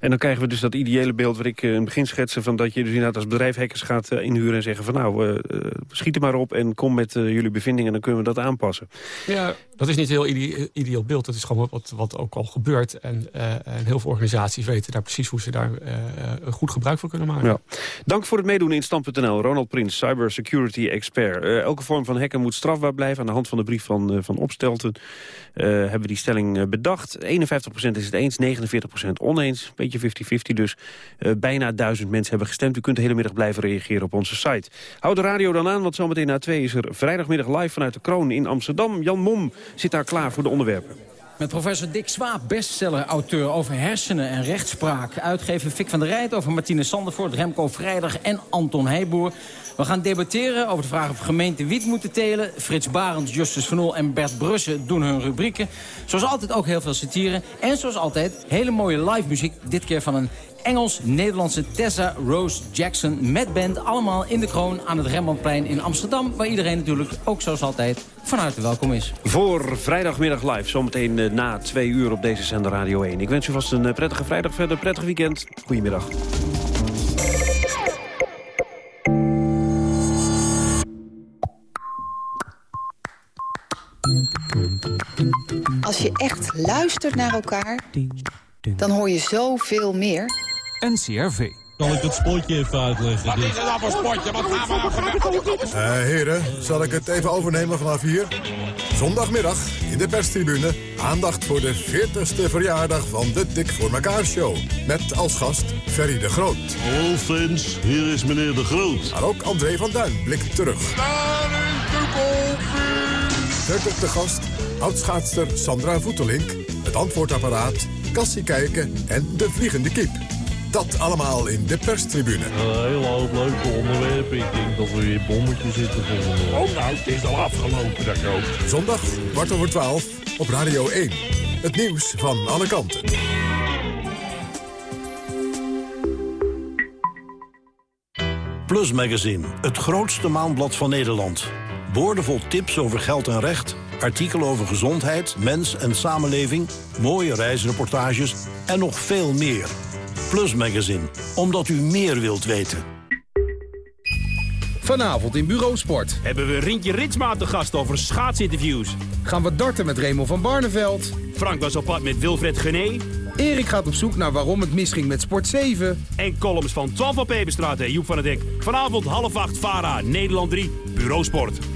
En dan krijgen we dus dat ideële beeld wat ik eh, in het begin schetste... van dat je dus inderdaad als bedrijf hackers gaat eh, inhuren en zeggen van... nou, eh, schiet er maar op en kom met jullie bevindingen... en dan kunnen we dat aanpassen. Ja, dat is niet een heel ide ideeel beeld. Dat is gewoon wat, wat ook al gebeurt. En, uh, en heel veel organisaties weten daar precies hoe ze daar uh, goed gebruik van kunnen maken. Ja. Dank voor het meedoen in Stand.nl. Ronald Prins, cybersecurity expert. Uh, elke vorm van hacken moet strafbaar blijven. Aan de hand van de brief van, uh, van Opstelten hebben we die stelling bedacht. 51% is het eens, 49% oneens. Beetje 50-50 dus. bijna duizend mensen hebben gestemd. U kunt de hele middag blijven reageren op onze site. Houd de radio dan aan, want zometeen na twee is er vrijdagmiddag live vanuit de Kroon in Amsterdam. Jan Mom zit daar klaar voor de onderwerpen. Met professor Dick Swaap, bestseller-auteur over hersenen en rechtspraak. Uitgever Fik van der Rijt over Martine Sandervoort, Remco Vrijdag en Anton Heijboer. We gaan debatteren over de vraag of gemeenten wiet moeten telen. Frits Barends, Justus Van Oel en Bert Brussen doen hun rubrieken. Zoals altijd ook heel veel satire. En zoals altijd hele mooie live muziek. Dit keer van een Engels-Nederlandse Tessa Rose Jackson met band. Allemaal in de kroon aan het Rembrandtplein in Amsterdam. Waar iedereen natuurlijk ook zoals altijd van harte welkom is. Voor vrijdagmiddag live, zometeen uh, na twee uur op deze zender Radio 1. Ik wens u vast een uh, prettige vrijdag verder, prettig weekend. Goedemiddag. Als je echt luistert naar elkaar, dan hoor je zoveel meer. NCRV. Zal ik het spotje even uitleggen? Wat is het dan voor spotje? Wat gaan we nou uh, Heren, zal ik het even overnemen vanaf hier? Zondagmiddag in de perstribune aandacht voor de 40ste verjaardag van de Dik voor elkaar show. Met als gast Ferry de Groot. Hallo fans, hier is meneer de Groot. Maar ook André van Duin blikt terug. Verder te gast oudschaatster Sandra Voetelink, het antwoordapparaat, Cassie Kijken en de vliegende kiep. Dat allemaal in de perstribune. Een hele hoop leuke onderwerpen. Ik denk dat we weer bommetjes zitten volgende week. Oh nou, het is al afgelopen, dat ook. Zondag, kwart over twaalf, op Radio 1. Het nieuws van alle kanten. Plus Magazine, het grootste maandblad van Nederland. Boordevol tips over geld en recht, artikelen over gezondheid, mens en samenleving... mooie reisreportages en nog veel meer. Plus Magazine, omdat u meer wilt weten. Vanavond in Bureau Sport. Hebben we Rintje Ritsma te gast over schaatsinterviews. Gaan we darten met Raymond van Barneveld. Frank was op pad met Wilfred Gené. Erik gaat op zoek naar waarom het misging met Sport 7. En columns van 12 van Peperstraat en Joep van het Dek. Vanavond half acht, VARA, Nederland 3, Bureau Sport.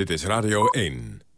Dit is Radio 1.